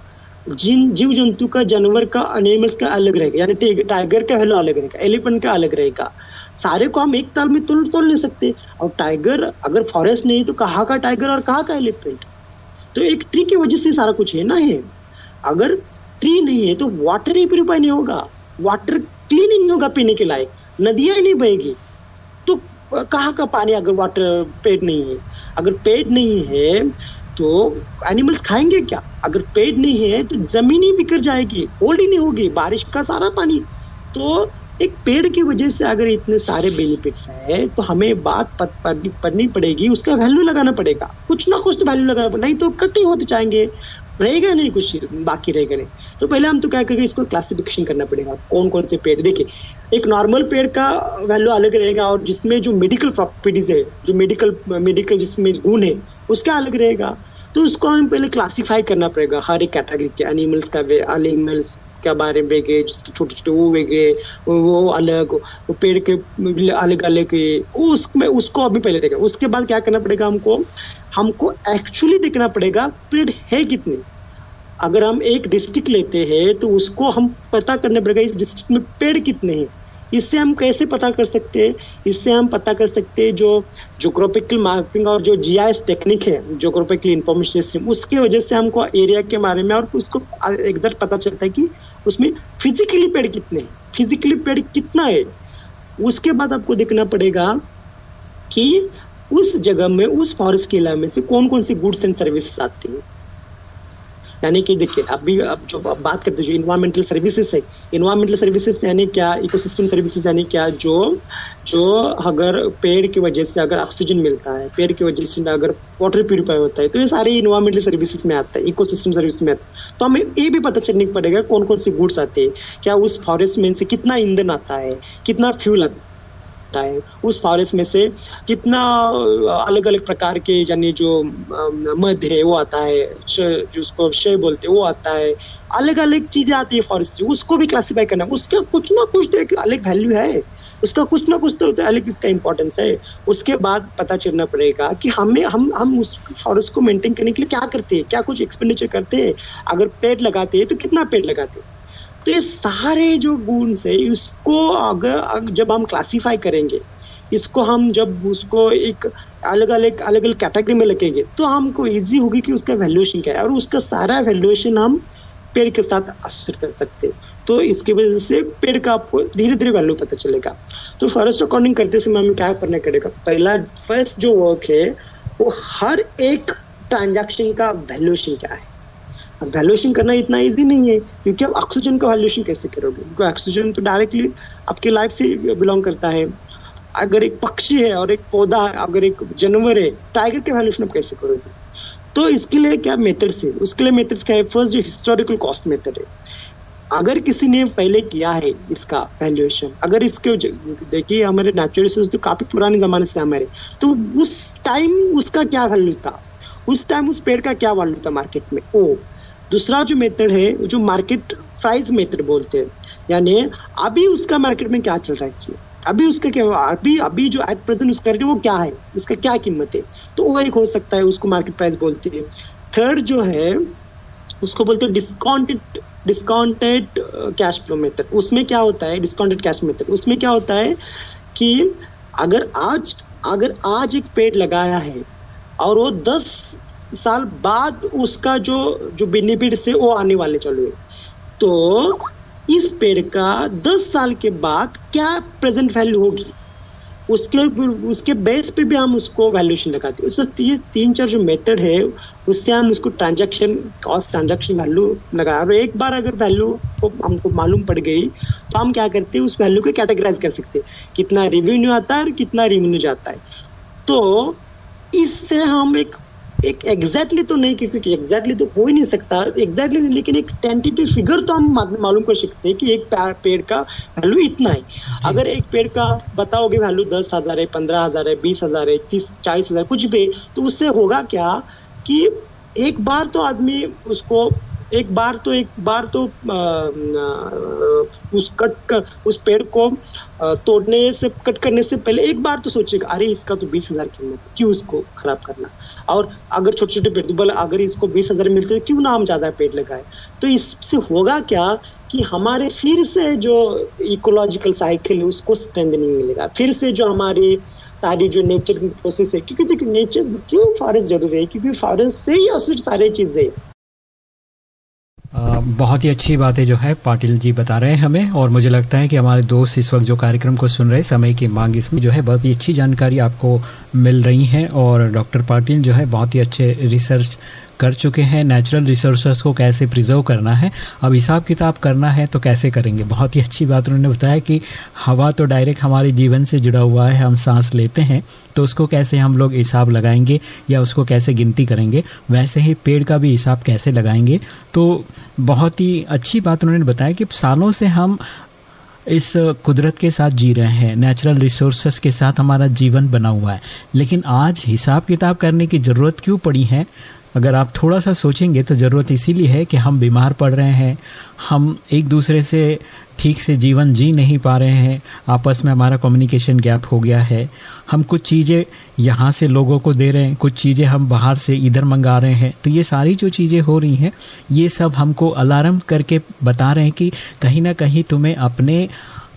जिन जीव जंतु का, जानवर का एनिमल्स का अलग रहेगा। यानी टाइगर का वैल्यू अलग रहेगा। एलिफेंट का अलग रहेगा। सारे को हम एक ताल में तोल तोल नहीं सकते। और टाइगर अगर फॉरेस्ट नहीं तो कहाँ का टाइगर और कहाँ का एलिफेंट तो एक ट्री की वजह से सारा कुछ है ना है अगर ट्री नहीं है तो वाटर ही प्योरीफाई नहीं होगा। वाटर क्लीन नहीं होगा पीने के लायक। नदियाँ ही नहीं बहेगी। तो कहाँ का पानी अगर वाटर पेड़ नहीं है? अगर पेड़ नहीं है तो एनिमल्स खाएँगे क्या? अगर पेड़ नहीं है तो ज़मीन ही बिखर जाएगी। होल्ड ही नहीं होगी। बारिश का सारा पानी। तो एक पेड़ की वजह से अगर इतने सारे बेनिफिट्स हैं तो हमें बात पढ़नी पड़ेगी, उसका वैल्यू लगाना पड़ेगा। कुछ ना कुछ तो वैल्यू लगाना पड़ेगा, नहीं तो कटे होते जाएँगे। रहेगा नहीं कुछ, बाकी रहेगा नहीं। तो पहले हम तो क्या करेंगे, इसको क्लासिफिकेशन करना पड़ेगा। कौन कौन से पेड़, देखिए, एक नॉर्मल पेड़ का वैल्यू अलग रहेगा और जिसमें जो मेडिकल प्रॉपर्टीज़ है, जो मेडिकल मेडिकल जिसमें गुण है, उसका अलग रहेगा। तो उसको हमें पहले क्लासीफाई करना पड़ेगा, हर एक कैटेगरी के एनिमल्स का वे एनिमल्स के बारे में गए जिसके छोटे छोटे वो गए वो अलग, वो पेड़ के अलग अलग उसमें, उसको अभी पहले देखा उसके बाद क्या करना पड़ेगा हमको? हमको एक्चुअली देखना पड़ेगा पेड़ है कितने। अगर हम एक डिस्ट्रिक्ट लेते हैं तो उसको हम पता करना पड़ेगा इस डिस्ट्रिक्ट में पेड़ कितने हैं। इससे हम कैसे पता कर सकते हैं? इससे हम पता कर सकते हैं जो जोग्राफिकल मार्किंग और जो जीआईएस टेक्निक है जोग्राफिकल इंफॉर्मेशन सिस्टम उसके वजह से हमको एरिया के बारे में और उसको एग्जैक्ट पता चलता है कि उसमें फिजिकली पेड़ कितने फिजिकली पेड़ कितना है? उसके बाद आपको देखना पड़ेगा कि उस जगह में, उस फॉरेस्ट के इलाके में से कौन कौन सी गुड्स एंड सर्विसेज़ आती हैं। यानी कि देखिए अभी अब जो अब बात करते हैं जो इन्वायरमेंटल सर्विसेज़ है इन्वायरमेंटल सर्विसेज़ यानी क्या इकोसिस्टम सर्विसेज़ यानी क्या, जो जो अगर पेड़ की वजह से अगर ऑक्सीजन मिलता है, पेड़ की वजह से अगर वाटर प्यूरिफाई होता है तो ये सारे इन्वायरमेंटल सर्विसेज़ में आता है इकोसिस्टम सर्विस में आता है। तो हमें ये भी पता चलने पड़ेगा कौन कौन से गुड्स आते हैं, क्या उस फॉरेस्ट में से कितना ईंधन आता है, कितना फ्यूल आता है। सकता है। उस फॉरेस्ट में से कितना अलग अलग प्रकार के यानी जो मध है, वो आता है। जिसको शे बोलते हैं, वो आता है। अलग अलग चीज़ें आती है फॉरेस्ट से उसको भी क्लासीफाई करना। उसका कुछ ना कुछ तो एक अलग वैल्यू है। उसका कुछ ना कुछ तो अलग इसका इंपॉर्टेंस है। उसके बाद पता चलना पड़ेगा कि हमें, हम हम उस फॉरेस्ट को मेंटेन करने के लिए क्या करते हैं? क्या कुछ एक्सपेंडिचर करते हैं? अगर पेड़ लगाते हैं तो कितना पेड़ लगाते हैं? तो ये सारे जो गुण है, इसको अगर जब हम क्लासीफाई करेंगे, इसको हम जब उसको एक अलग अलग अलग अलग कैटेगरी में लगेंगे तो हमको इजी होगी कि उसका वैल्यूएशन क्या है और उसका सारा वैल्यूएशन हम पेड़ के साथ एसोसिएट कर सकते हैं। तो इसकी वजह से पेड़ का आपको धीरे धीरे वैल्यू पता चलेगा। तो फॉरेस्ट अकॉर्डिंग करते समय हमें क्या करना पड़ेगा पहला फ़र्स्ट जो वर्क है, वो हर एक ट्रांजैक्शन का वैल्यूएशन क्या है? वैल्यूएशन करना इतना इजी नहीं है, क्योंकि आप ऑक्सीजन का वैल्यूएशन कैसे करोगे? क्योंकि ऑक्सीजन तो डायरेक्टली आपकी लाइफ से बिलोंग करता है। अगर एक पक्षी है और एक पौधा अगर एक जानवर है टाइगर के वैल्यूएशन आप कैसे करोगे? तो इसके लिए क्या मेथड्स है? उसके लिए मेथड्स क्या है? फ़र्स्ट जो हिस्टोरिकल कॉस्ट मेथड है। अगर किसी ने पहले किया है इसका वैल्यूएशन अगर इसके देखिए, हमारे नेचुरल रिसोर्स तो काफ़ी पुराने जमाने से हमारे। तो उस टाइम उसका क्या वैल्यू था? उस टाइम उस पेड़ का क्या वैल्यू था मार्केट में? ओ दूसरा जो मेथड है जो मार्केट प्राइस मेथड बोलते हैं। यानी अभी उसका मार्केट में क्या चल रहा है अभी उसका क्या, अभी अभी जो एट प्रेजेंट उसका वो क्या है, उसका क्या कीमत है? तो वो एक हो सकता है, उसको मार्केट प्राइस बोलते हैं। थर्ड जो है, उसको बोलते हैं discounted discounted cash flow method उसमें क्या होता है डिस्काउंटेड कैश मेथड उसमें क्या होता है कि अगर आज अगर आज एक पेड़ लगाया है और वो दस साल बाद उसका जो जो बेनिफिट है वो आने वाले चलो तो इस पेड़ का दस साल के बाद क्या प्रेजेंट वैल्यू होगी? उसके उसके बेस पे भी हम उसको वैल्यूएशन लगाते हैं। उससे ये तीन, चार जो मेथड है, उससे हम उसको ट्रांजैक्शन कॉस्ट ट्रांजैक्शन वैल्यू लगा और एक बार अगर वैल्यू को हमको मालूम पड़ गई तो हम क्या करते हैं, उस वैल्यू को कैटेगराइज कर सकते हैं। कितना रेवेन्यू आता है और कितना रेवेन्यू जाता है। तो इससे हम एक एक एग्जैक्टली तो नहीं क्योंकि एग्जैक्टली तो हो ही नहीं सकता। एग्जैक्टली नहीं लेकिन एक टेंटेटिव फिगर तो हम मालूम कर सकते हैं कि एक पेड़ का वैल्यू इतना है। अगर एक पेड़ का बताओगे वैल्यू दस हज़ार है पंद्रह हज़ार है बीस हज़ार है तीस चालीस हज़ार कुछ भी तो उससे होगा क्या कि एक बार तो आदमी उसको एक बार तो एक बार तो उस कट कर उस पेड़ को तोड़ने से, कट करने से पहले एक बार तो सोचेगा अरे इसका तो बीस हज़ार कीमत क्यों इसको खराब करना? और अगर छोटे छोटे पेड़ बोले, अगर इसको बीस हज़ार मिलते क्यों ना हम ज़्यादा पेड़ लगाए? तो इससे होगा क्या कि हमारे फिर से जो इकोलॉजिकल साइकिल है, उसको स्ट्रेंथनिंग मिलेगा। फिर से जो हमारी सारी जो नेचर की प्रोसेस है, क्योंकि देखिए नेचर क्यों फॉरेस्ट ज़रूरी है? क्योंकि फॉरेस्ट से ही असर सारी चीज़ें बहुत ही अच्छी बातें जो है पाटिल जी बता रहे हैं हमें, और मुझे लगता है कि हमारे दोस्त इस वक्त जो कार्यक्रम को सुन रहे समय की मांग इसमें जो है बहुत ही अच्छी जानकारी आपको मिल रही है, और डॉक्टर पाटिल जो है बहुत ही अच्छे रिसर्च कर चुके हैं नेचुरल रिसोर्सेस को कैसे प्रिजर्व करना है। अब हिसाब किताब करना है तो कैसे करेंगे? बहुत ही अच्छी बात उन्होंने बताया कि हवा तो डायरेक्ट हमारे जीवन से जुड़ा हुआ है, हम सांस लेते हैं तो उसको कैसे हम लोग हिसाब लगाएँगे या उसको कैसे गिनती करेंगे? वैसे ही पेड़ का भी हिसाब कैसे लगाएँगे? तो बहुत ही अच्छी बात उन्होंने बताया कि सालों से हम इस कुदरत के साथ जी रहे हैं नेचुरल रिसोर्सेस के साथ हमारा जीवन बना हुआ है। लेकिन आज हिसाब किताब करने की ज़रूरत क्यों पड़ी है? अगर आप थोड़ा सा सोचेंगे तो ज़रूरत इसीलिए है कि हम बीमार पड़ रहे हैं, हम एक दूसरे से ठीक से जीवन जी नहीं पा रहे हैं, आपस में हमारा कम्युनिकेशन गैप हो गया है। हम कुछ चीज़ें यहाँ से लोगों को दे रहे हैं, कुछ चीज़ें हम बाहर से इधर मंगा रहे हैं। तो ये सारी जो चीज़ें हो रही हैं, ये सब हमको अलार्म करके बता रहे हैं कि कहीं ना कहीं तुम्हें अपने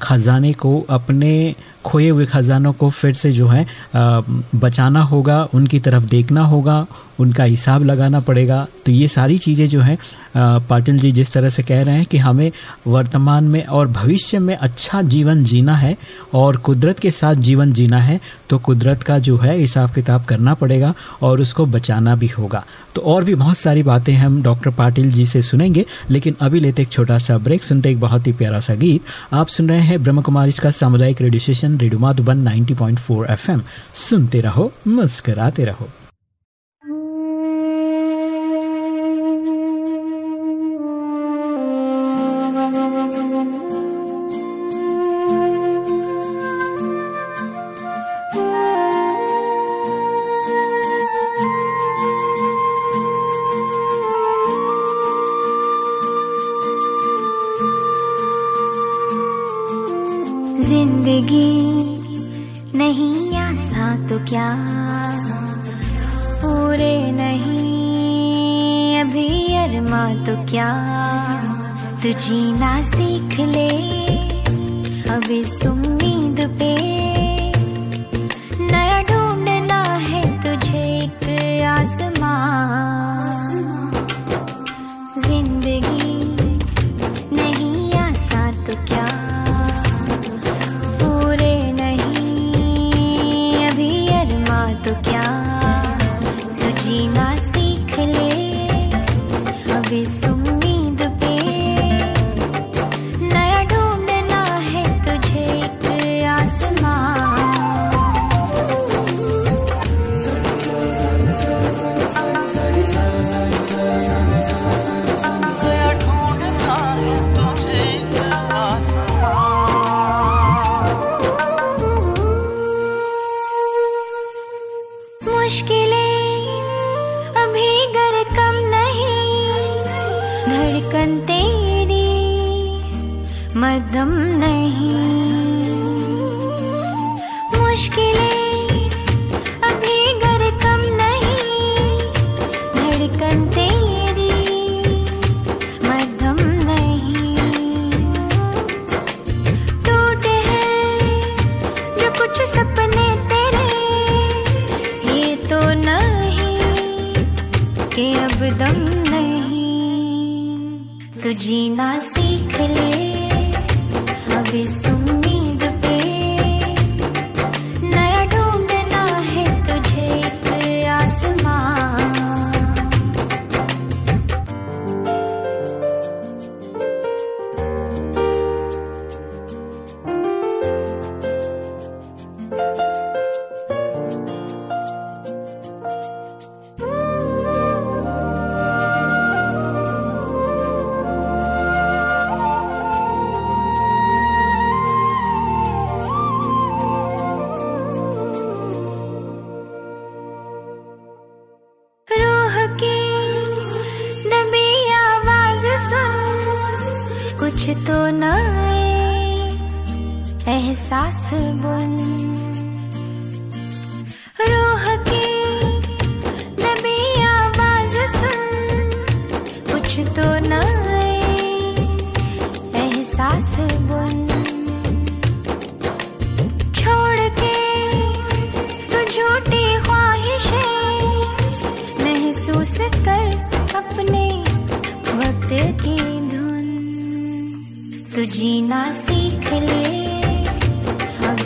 खजाने को, अपने खोए हुए खजानों को फिर से जो है बचाना होगा, उनकी तरफ़ देखना होगा, उनका हिसाब लगाना पड़ेगा। तो ये सारी चीज़ें जो है पाटिल जी जिस तरह से कह रहे हैं कि हमें वर्तमान में और भविष्य में अच्छा जीवन जीना है और कुदरत के साथ जीवन जीना है तो कुदरत का जो है हिसाब किताब करना पड़ेगा और उसको बचाना भी होगा। तो और भी बहुत सारी बातें हम डॉक्टर पाटिल जी से सुनेंगे, लेकिन अभी लेते एक छोटा सा ब्रेक, सुनते एक बहुत ही प्यारा सा गीत। आप सुन रहे हैं ब्रह्म कुमारी का सामुदायिक radio station radio Madhuban 90.4 FM. सुनते रहो मुस्कराते रहो। धड़कन तेरी मदम नहीं। मुश्किलें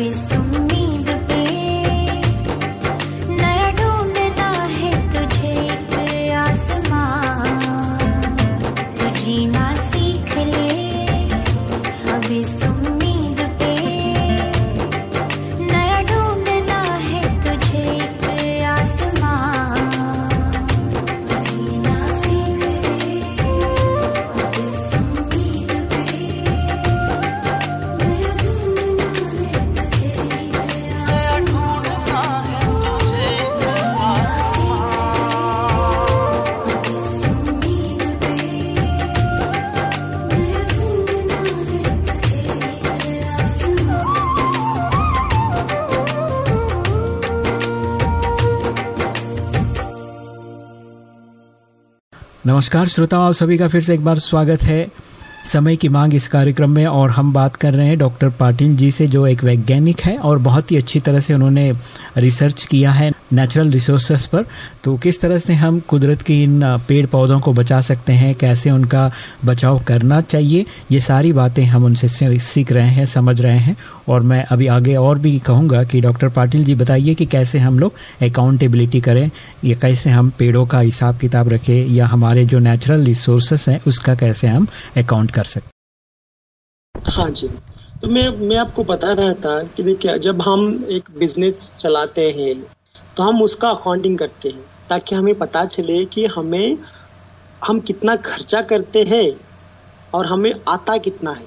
be so नमस्कार श्रोताओं, आप सभी का फिर से एक बार स्वागत है। समय की मांग इस कार्यक्रम में और हम बात कर रहे हैं डॉक्टर पाटिल जी से, जो एक वैज्ञानिक है और बहुत ही अच्छी तरह से उन्होंने रिसर्च किया है नेचुरल रिसोर्सेस पर तो किस तरह से हम कुदरत की इन पेड़ पौधों को बचा सकते हैं, कैसे उनका बचाव करना चाहिए, ये सारी बातें हम उनसे सीख रहे हैं, समझ रहे हैं। और मैं अभी आगे और भी कहूँगा कि डॉक्टर पाटिल जी बताइए कि कैसे हम लोग अकाउंटेबिलिटी करें, या कैसे हम पेड़ों का हिसाब किताब रखें, या हमारे जो नेचुरल रिसोर्सेस हैं, उसका कैसे हम अकाउंट कर सकते हाँ जी। तो मैं मैं आपको बता रहा था कि देखिए, जब हम एक बिज़नेस चलाते हैं तो हम उसका अकाउंटिंग करते हैं, ताकि हमें पता चले कि हमें, हम कितना खर्चा करते हैं और हमें आता कितना है।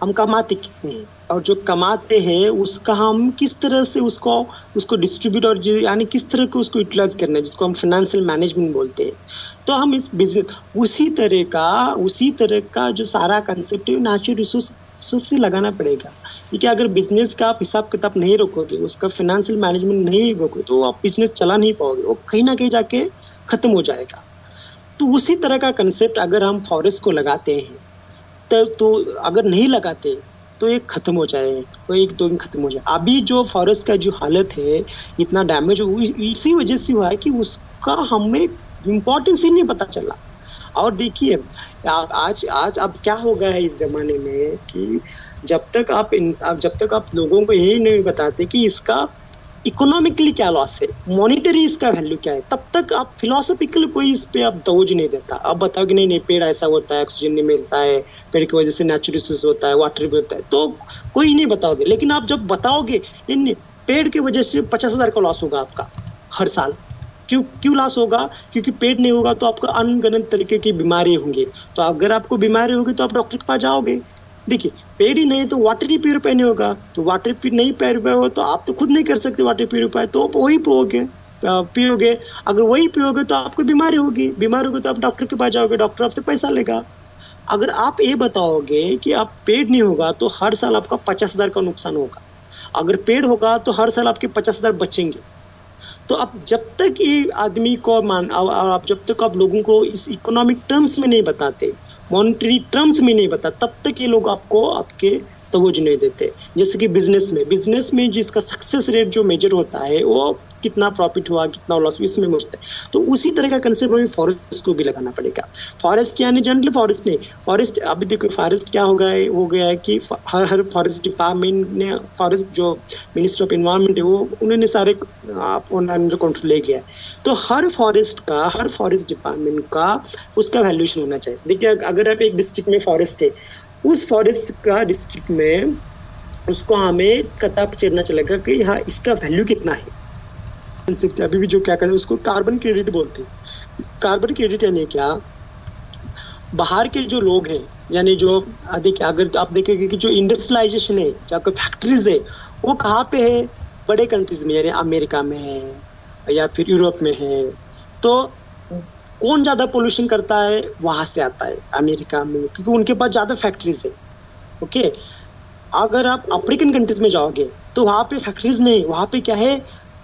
हम कमाते कितने हैं और जो कमाते हैं, उसका हम किस तरह से उसको उसको डिस्ट्रीब्यूट और यानी किस तरह को उसको यूटिलाइज करना है, जिसको हम फाइनेंशियल मैनेजमेंट बोलते हैं। तो हम इस बिज़नेस उसी तरह का, उसी तरह का जो सारा कंसेप्ट है नेचुरल रिसोर्स से लगाना पड़ेगा देखिए अगर बिज़नेस का आप हिसाब किताब नहीं रखोगे उसका फाइनेंशियल मैनेजमेंट नहीं रखोगे तो आप बिज़नेस चला नहीं पाओगे वो कहीं ना कहीं जाके खत्म हो जाएगा। तो उसी तरह का कंसेप्ट अगर हम फॉरेस्ट को लगाते हैं तो, तो अगर नहीं लगाते तो एक खत्म हो जाए वो एक दो दिन खत्म हो जाए। अभी जो फॉरेस्ट का जो हालत है इतना डैमेज इसी वजह से हुआ है कि उसका हमें इम्पोर्टेंस ही नहीं पता चला। और देखिए आज आज, अब क्या हो गया है इस जमाने में कि जब तक आप इन, आप, जब तक आप लोगों को यही नहीं बताते कि इसका इकोनॉमिकली क्या लॉस है मॉनिटरी इसका वैल्यू क्या है, तब तक आप फिलोसफिकल कोई इस पे आप दौज नहीं देता। आप बताओ कि नहीं नहीं, पेड़ ऐसा होता है ऑक्सीजन नहीं मिलता है, पेड़ की वजह से नेचुरल रिसोर्स होता है वाटर भी होता है तो कोई नहीं बताओगे। लेकिन आप जब बताओगे, नहीं पेड़ की वजह से पचास हज़ार का लॉस होगा आपका, हर साल। क्यों क्यों लॉस होगा? क्योंकि पेट नहीं होगा तो आपको अनगनत तरीके की बीमारी होंगी। तो अगर आपको बीमारी होगी तो आप डॉक्टर के पास जाओगे। देखिए पेड़ ही नहीं तो वाटर ही प्योरीफाई नहीं होगा। तो वाटर नहीं प्योरीफाई हो तो आप तो खुद नहीं कर सकते वाटर प्योरीफाई तो आप वही पियोगे। पियोगे। अगर वही पियोगे तो आपको बीमारी होगी। बीमार होगी तो आप डॉक्टर के पास जाओगे डॉक्टर आपसे पैसा लेगा। अगर आप ये बताओगे कि आप पेड़ नहीं होगा तो हर साल आपका पचास का नुकसान होगा। अगर पेड़ होगा तो हर साल आपके पचास बचेंगे। तो आप जब तक ये आदमी को मान आप जब तक आप लोगों को इस इकोनॉमिक टर्म्स में नहीं बताते मॉनिटरी टर्म्स में नहीं बताते, तब तक ये लोग आपको, आपके तवज नहीं देते। जैसे कि बिज़नेस में बिज़नेस में जिसका सक्सेस रेट जो मेजर होता है, वो कितना प्रॉफिट हुआ, कितना लॉस हुआ, इसमें मुझते तो उसी तरह का कंसेप्ट हमें फॉरेस्ट को भी लगाना पड़ेगा। फॉरेस्ट यानी जनरल फॉरेस्ट नहीं। फॉरेस्ट अभी देखो फॉरेस्ट क्या हो गया है? गया है कि हर हर फॉरेस्ट डिपार्टमेंट ने फॉरेस्ट जो मिनिस्टर ऑफ़ इन्वायरमेंट है, वो, उन्होंने सारे, आप अंडर कंट्रोल ले गया है। तो हर फॉरेस्ट का, हर फॉरेस्ट डिपार्टमेंट का उसका वैल्यूएशन होना चाहिए। देखिए, अगर आप एक डिस्ट्रिक्ट में फॉरेस्ट है उस फॉरेस्ट का डिस्ट्रिक्ट में उसको हमें कताब चेरना चलेगा कि हाँ इसका वैल्यू कितना है। अभी भी जो क्या करें, उसको कार्बन क्रेडिट बोलते हैं। कार्बन क्रेडिट यानी क्या? बाहर के जो लोग हैं, यानी जो देखिए, अगर आप देखेंगे कि जो इंडस्ट्रियलाइजेशन है, या कोई फैक्ट्रीज है, वो कहाँ पे है? बड़े कंट्रीज़ में, यानी अमेरिका में है, या फिर यूरोप में है। तो कौन ज़्यादा पोल्यूशन करता है, वहाँ से आता है, अमेरिका में, क्योंकि उनके पास ज़्यादा फैक्ट्रीज है ओके अगर आप अफ्रीकन कंट्रीज़ में जाओगे तो वहाँ पे फैक्ट्रीज नहीं, वहाँ पे क्या है?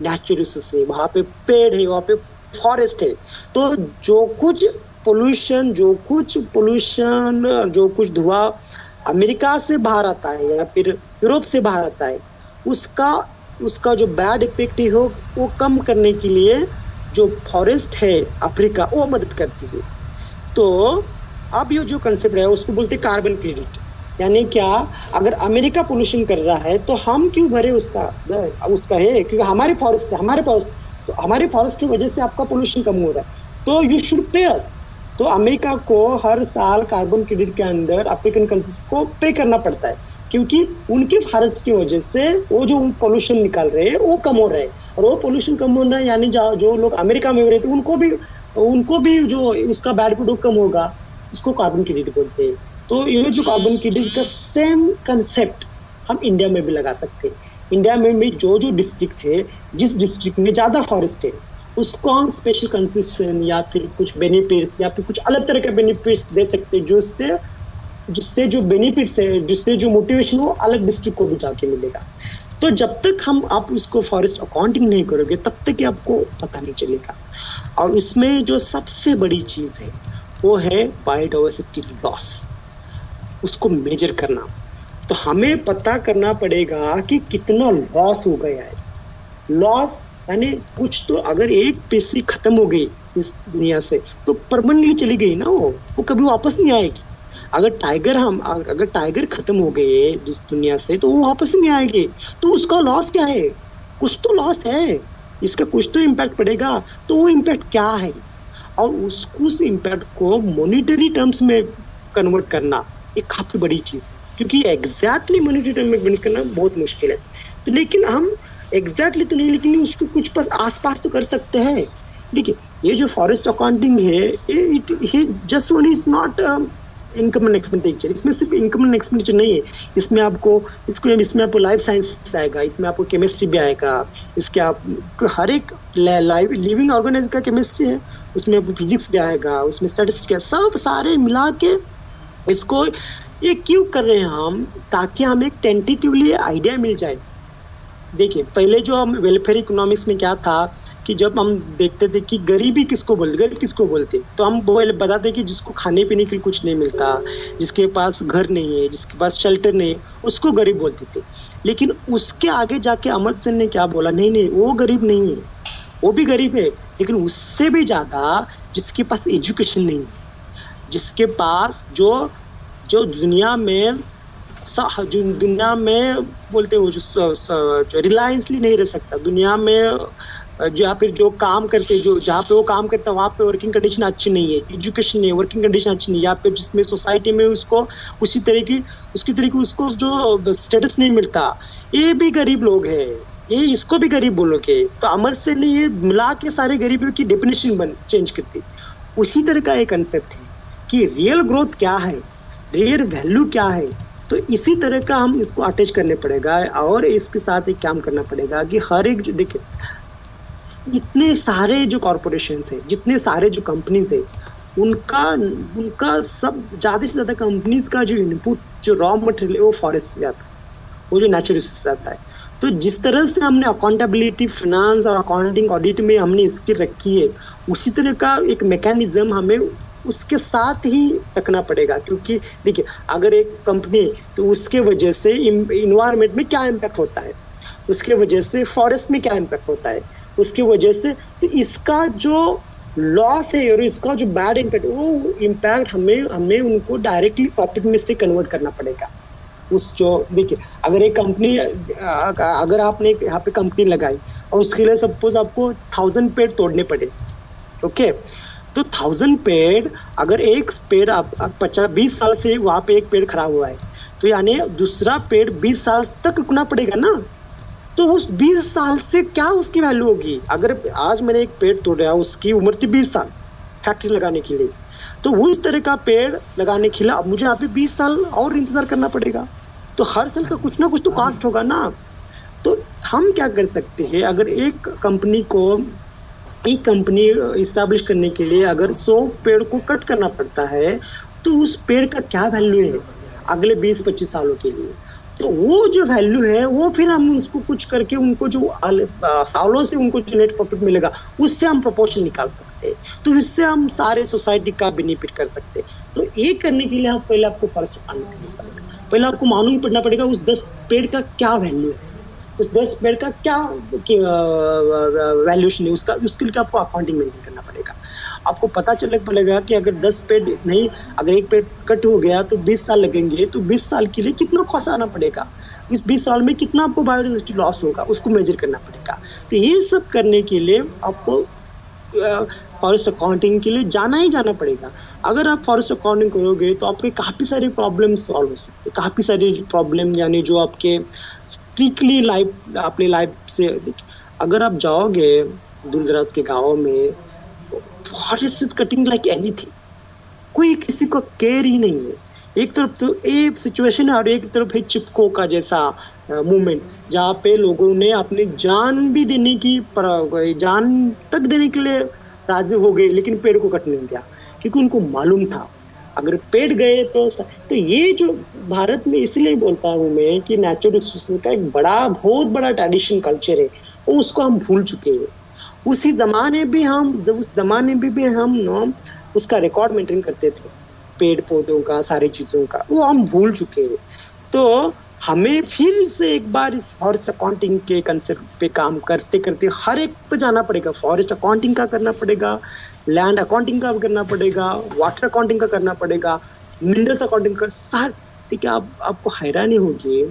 नेचुरल रिसोर्स है, वहाँ पे पेड़ है, वहाँ पे फॉरेस्ट है। तो जो कुछ पोल्यूशन जो कुछ पोल्यूशन जो कुछ धुआँ अमेरिका से बाहर आता है या फिर यूरोप से बाहर आता है, उसका उसका जो बैड इफ़ेक्ट हो वो कम करने के लिए जो फॉरेस्ट है अफ्रीका, वो मदद करती है। तो अब ये जो कंसेप्ट है, उसको बोलते कार्बन क्रेडिट यानी क्या? अगर अमेरिका पोल्यूशन कर रहा है तो हम क्यों भरे उसका? उसका है, क्योंकि हमारे फॉरेस्ट हमारे पास तो हमारे फॉरेस्ट की वजह से आपका पोल्यूशन कम हो रहा है। तो यू शुड पे अस तो अमेरिका को हर साल कार्बन क्रेडिट के अंदर अफ्रीकन कंट्रीज़ को पे करना पड़ता है। क्योंकि उनके फॉरेस्ट की वजह से वो जो पोल्यूशन निकाल रहे हैं, वो कम हो रहा है। और वो पोल्यूशन कम हो रहा है, यानी जो लोग अमेरिका में रहते उनको भी उनको भी जो उसका बैड प्रोडक्ट कम होगा, उसको कार्बन क्रेडिट बोलते हैं। तो ये जो कार्बन क्रेडिट का सेम कंसेप्ट हम इंडिया में भी लगा सकते हैं। इंडिया में भी जो जो डिस्ट्रिक्ट है, जिस डिस्ट्रिक्ट में ज़्यादा फॉरेस्ट है, उसको हम स्पेशल कंसेशन या फिर कुछ बेनिफिट्स या फिर कुछ अलग तरह के बेनिफिट्स दे सकते हैं, जो जिससे जो बेनिफिट्स है, जिससे जो मोटिवेशन वो अलग डिस्ट्रिक्ट को भी जाके मिलेगा। तो जब तक हम, आप उसको फॉरेस्ट अकाउंटिंग नहीं करोगे, तब तक आपको पता नहीं चलेगा। और इसमें जो सबसे बड़ी चीज़ है, वो है बायोडाइवर्सिटी लॉस उसको मेजर करना। तो हमें पता करना पड़ेगा कि कितना लॉस हो गया है। लॉस यानी कुछ तो अगर एक पेशी खत्म हो गई इस दुनिया से तो परमानेंटली चली गई ना वो। वो कभी वापस नहीं आएगी। अगर टाइगर हम, अगर टाइगर खत्म हो गए इस दुनिया से तो वो वापस नहीं आएँगे। तो उसका लॉस क्या है? कुछ तो लॉस है। इसका कुछ तो इम्पैक्ट पड़ेगा। तो वो इम्पैक्ट क्या है? और उसको, उस इम्पैक्ट को मॉनिटरी टर्म्स में कन्वर्ट करना एक काफ़ी बड़ी चीज़ है। क्योंकि एग्जैक्टली मॉनिटरी टर्म में करना बहुत मुश्किल है। तो लेकिन हम एग्जैक्टली तो नहीं, लेकिन उसको कुछ पास आसपास तो कर सकते हैं। देखिए, ये जो फॉरेस्ट अकाउंटिंग है it just one is not income and expenditure इसमें सिर्फ़ इनकम एंड एक्सपेंडिचर नहीं है। इसमें आपको, इसको, इसमें आपको लाइफ साइंस आएगा, इसमें आपको केमिस्ट्री भी आएगा। इसके आप, हर एक लाइव लिविंग ऑर्गेनाइज का केमिस्ट्री है, उसमें आपको फिजिक्स भी आएगा, उसमें स्टेटिस्टिक्स सब सारे मिला के इसको ये क्यों कर रहे हैं हम, ताकि हमें एक टेंटेटिवली आइडिया मिल जाए। देखिए, पहले जो हम वेलफेयर इकोनॉमिक्स में क्या था कि जब हम देखते थे कि गरीबी किसको बोलते गरीब किसको बोलते तो हम बताते कि जिसको खाने पीने के लिए कुछ नहीं मिलता, जिसके पास घर नहीं है, जिसके पास शेल्टर नहीं उसको गरीब बोलते थे। लेकिन उसके आगे जाके अमर सेन ने क्या बोला, नहीं नहीं, वो गरीब नहीं है, वो भी गरीब है, लेकिन उससे भी ज़्यादा जिसके पास एजुकेशन नहीं है, जिसके पास जो जो दुनिया में जो दुनिया में बोलते हो जो रिलायंसली नहीं रह सकता। दुनिया में, जहाँ पे जो काम करते जो, जहाँ पे वो काम करता है, वहाँ पे वर्किंग कंडीशन अच्छी नहीं है। एजुकेशन नहीं है वर्किंग कंडीशन अच्छी नहीं है। यहाँ पे जिसमें सोसाइटी में उसको, उसी तरह की, उसकी तरह की उसको जो स्टेटस नहीं मिलता। ये भी गरीब लोग हैं। ये इसको भी गरीब बोलोगे। तो अमर से ने ये मिला के सारे गरीबों की डेफिनेशन बन चेंज करती। उसी तरह का एक कंसेप्ट है कि रियल ग्रोथ क्या है? रियल वैल्यू क्या है? तो इसी तरह का हम इसको अटैच करने पड़ेगा और इसके साथ एक काम करना पड़ेगा कि हर एक जो, देखिए, इतने सारे जो कॉरपोरेशन है, जितने सारे जो कंपनीज़ है, उनका उनका सब, ज़्यादा से ज़्यादा कंपनीज़ का जो इनपुट जो रॉ मटेरियल है, वो फॉरेस्ट से आता है। वो जो नेचुरल रिसोर्स आता है। तो जिस तरह से हमने अकाउंटेबिलिटी फाइनेंस और अकाउंटिंग ऑडिट में हमने इसकी रखी है, उसी तरह का एक मैकेनिज्म हमें उसके साथ ही रखना पड़ेगा। क्योंकि देखिए, अगर एक कंपनी तो उसके वजह से इन्वायरमेंट में क्या इम्पैक्ट होता है? उसके वजह से फॉरेस्ट में क्या इम्पैक्ट होता है? उसकी वजह से तो इसका जो लॉस है और इसका जो बैड इम्पैक्ट वो इम्पैक्ट हमें हमें उनको डायरेक्टली प्रॉफिट में से कन्वर्ट करना पड़ेगा। उस जो, देखिए, अगर एक कंपनी अगर आपने यहाँ पे कंपनी लगाई, और उसके लिए सपोज़ आपको थाउज़ेंड पेड़ तोड़ने पड़े ओके तो थाउज़ेंड पेड़, अगर एक पेड़ आप पचास, बीस साल से वहाँ पे एक पेड़ खड़ा हुआ है तो यानी दूसरा पेड़ बीस साल तक रुकना पड़ेगा ना? तो उस 20 साल से क्या उसकी वैल्यू होगी? अगर आज मैंने एक पेड़ तोड़ा उसकी उम्र थी 20 साल फैक्ट्री लगाने के लिए तो उस तरह का पेड़ लगाने के लिए अब मुझे यहाँ पे 20 साल और इंतज़ार करना पड़ेगा। तो हर साल का कुछ ना कुछ तो कास्ट होगा ना? तो हम क्या कर सकते हैं? अगर एक कंपनी को एक कंपनी इस्टेब्लिश करने के लिए अगर 100 पेड़ को कट करना पड़ता है तो उस पेड़ का क्या वैल्यू है अगले 20-25 सालों के लिए? तो वो जो वैल्यू है, वो फिर हम उसको कुछ करके उनको जो सालों से उनको जो नेट प्रॉफिट मिलेगा, उससे हम प्रपोर्शन निकाल सकते हैं। तो इससे हम सारे सोसाइटी का बेनिफिट कर सकते हैं। तो ये करने के लिए आप पहले आपको परस करना पड़ेगा पहले आपको मालूम पड़ना पड़ेगा उस दस पेड़ का क्या वैल्यू है। उस दस पेड़ का क्या वैल्यूशन है, उसका, उसके लिए आपको अकाउंटिंग मेंटेन करना पड़ेगा। आपको पता चलने पड़ेगा कि अगर दस पेड़ नहीं, अगर एक पेड़ कट हो गया तो बीस साल लगेंगे तो बीस साल के लिए कितना खौस आना पड़ेगा? इस बीस साल में कितना आपको बायोडाइवर्सिटी लॉस होगा, उसको मेजर करना पड़ेगा। तो ये सब करने के लिए आपको फॉरेस्ट अकाउंटिंग के लिए जाना ही जाना पड़ेगा। अगर आप फॉरेस्ट अकाउंटिंग करोगे तो आपके काफ़ी सारे प्रॉब्लम सॉल्व हो सकते काफ़ी सारे प्रॉब्लम यानी जो आपके स्ट्रिक्टली लाइफ अपने लाइफ से अगर आप जाओगे दूर दराज के गाँव में forest is cutting like anything कोई किसी को केयर ही नहीं है। एक तरफ़ तो एक सिचुएशन है और एक तरफ़ है चिपको का जैसा मूवमेंट जहाँ पे लोगों ने अपनी जान भी देने की पर, जान तक देने के लिए राज़ी हो गए लेकिन पेड़ को कट नहीं दिया। क्योंकि उनको मालूम था। अगर पेड़ गए तो तो ये जो भारत में इसलिए बोलता हूँ मैं कि नेचुरल रिसोर्सेज का एक बड़ा, बहुत बड़ा ट्रेडिशन कल्चर है उसको हम भूल चुके हैं। उसी जमाने भी हम उस जमाने में भी हम न उसका रिकॉर्ड मेंटेन करते थे, पेड़ पौधों का, सारी चीज़ों का, वो हम भूल चुके हैं। तो हमें फिर से एक बार इस फॉरेस्ट अकाउंटिंग के कंसेप्ट पे काम करते करते हर एक पे जाना पड़ेगा। फॉरेस्ट अकाउंटिंग का करना पड़ेगा लैंड अकाउंटिंग का करना पड़ेगा वाटर अकाउंटिंग का करना पड़ेगा मिनरल्स अकाउंटिंग का। सार ठीक है आप, आपको हैरानी होगी,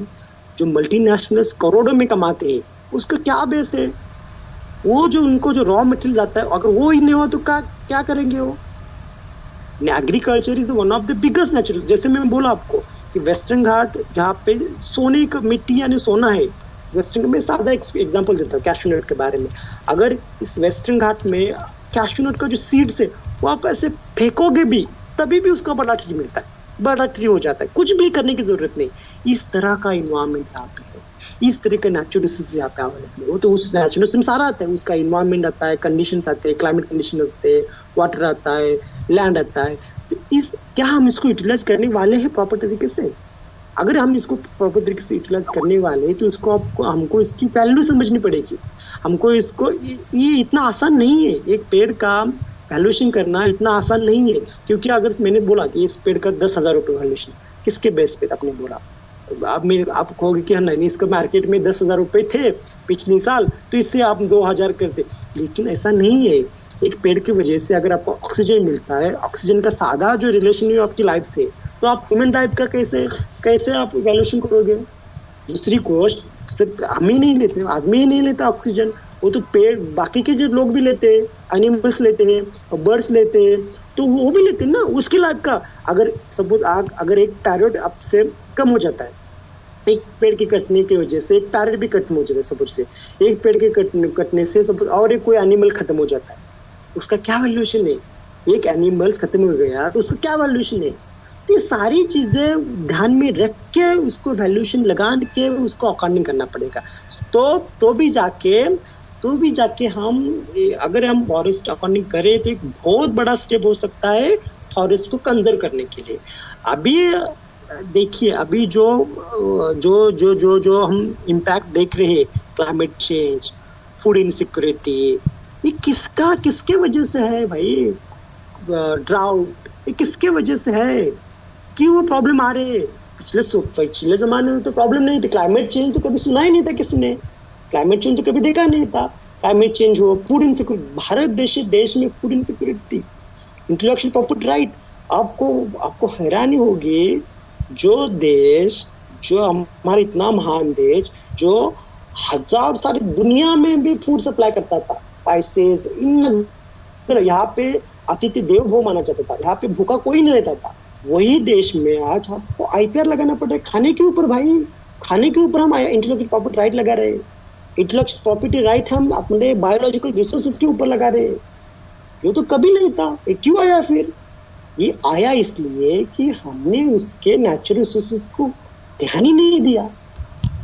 जो मल्टीनेशनल्स करोड़ों में कमाते हैं, उसका क्या बेस है? वो जो, उनको जो रॉ मटेरियल जाता है, अगर वो ही नहीं हो तो क्या क्या करेंगे वो? Agriculture is one of the biggest natural जैसे मैं बोला आपको कि वेस्टर्न घाट, यहाँ पे सोने का मिट्टी यानी सोना है। वेस्टर्न में सादा एग्जांपल देता हूँ कैशूनट के बारे में। अगर इस वेस्टर्न घाट में कैशूनट का जो सीड्स है वो आप ऐसे फेंकोगे भी, तभी भी उसका बड़ा ट्री मिलता है। बड़ा ट्री हो जाता है। कुछ भी करने की ज़रूरत नहीं। इस तरह का इन्वायरमेंट यहाँ पे है। इस तरह का नेचुरल रिसोर्स यहाँ पे अवेलेबल है। वो तो उस नेचुरल में सारा आता है। उसका इन्वायरमेंट आता है कंडीशन आते हैं क्लाइमेट कंडीशन आते हैं वाटर आता है लैंड आता है। तो इस, क्या हम इसको यूटिलाइज करने वाले हैं प्रॉपर तरीके से? अगर हम इसको प्रॉपर तरीके से यूटिलाइज करने वाले तो इसको आपको हमको इसकी वैल्यू समझनी पड़ेगी। हमको इसको ये इतना आसान नहीं है। एक पेड़ का वैल्यूएशन करना इतना आसान नहीं है। क्योंकि अगर मैंने बोला कि इस पेड़ का दस हज़ार रुपये वैल्यूएशन किसके बेस पे आपने बोला? आप मेरे आप कहोगे कि हाँ, नहीं इसका मार्केट में दस हज़ार रुपये थे पिछले साल तो इससे आप दो हज़ार करते लेकिन ऐसा नहीं है। एक पेड़ की वजह से अगर आपको ऑक्सीजन मिलता है ऑक्सीजन का सादा जो रिलेशन है आपकी लाइफ से तो आप ह्यूमन लाइफ का कैसे कैसे आप वैल्यूशन करोगे? दूसरी कोस्ट सिर्फ़ हम ही नहीं लेते, आदमी ही नहीं लेता ऑक्सीजन वो तो पेड़, बाकी के जो लोग भी लेते हैं एनिमल्स लेते हैं बर्ड्स लेते हैं तो वो भी लेते हैं ना, उसकी लाइफ का। अगर सपोज़ आग, अगर एक पैरोट आपसे कम हो जाता है, एक पेड़ के कटने की वजह से, एक पैरट भी खत्म हो जाता है सपोज़ के, एक पेड़ के कटने कटने से सपोज़ और एक कोई एनिमल खत्म हो जाता है, उसका क्या वैल्यूएशन है? एक एनिमल्स खत्म हो गया तो उसका क्या वैल्यूएशन है? ये सारी चीज़ें ध्यान में रख के उसको वैल्यूशन लगा के उसको अकाउंटिंग करना पड़ेगा। तो तो भी जाके तो भी जाके हम अगर हम फॉरेस्ट अकाउंटिंग करें तो एक बहुत बड़ा स्टेप हो सकता है फॉरेस्ट को कंजर्व करने के लिए। अभी, देखिए, अभी जो जो जो जो जो हम इम्पैक्ट देख रहे हैं क्लाइमेट चेंज फ़ूड इनसिक्योरिटी ये किसका, किसके वजह से है भाई? ड्राउट ये किसके वजह से है? क्यों वो प्रॉब्लम आ रहे पिछले पिछले जमाने में तो प्रॉब्लम नहीं थी। क्लाइमेट चेंज तो कभी सुना ही नहीं था किसी ने। क्लाइमेट चेंज तो कभी देखा नहीं था। क्लाइमेट चेंज हो फ़ूड इनसिक्योरिटी भारत देश देश में food insecurity intellectual property right आपको आपको हैरानी होगी, जो देश, जो हमारा इतना महान देश, जो हज़ार सारी दुनिया में भी फ़ूड सप्लाई करता था। स्पाइसेस इन यहाँ पे अतिथि देव भो माना जाता था। यहाँ पे भूखा कोई नहीं रहता था। वही देश में आज आपको आईपीआर लगाना पड़ रहा है। खाने के ऊपर भाई, खाने के ऊपर हम इंटेलेक्चुअल प्रॉपर्टी राइट लगा रहे हैं। इंटेलेक्चुअल प्रॉपर्टी राइट हम अपने बायोलॉजिकल रिसोर्सेज के ऊपर लगा रहे हैं। ये तो कभी नहीं था। ये क्यों आया फिर? ये आया इसलिए कि हमने उसके नेचुरल रिसोर्सेज को ध्यान ही नहीं दिया।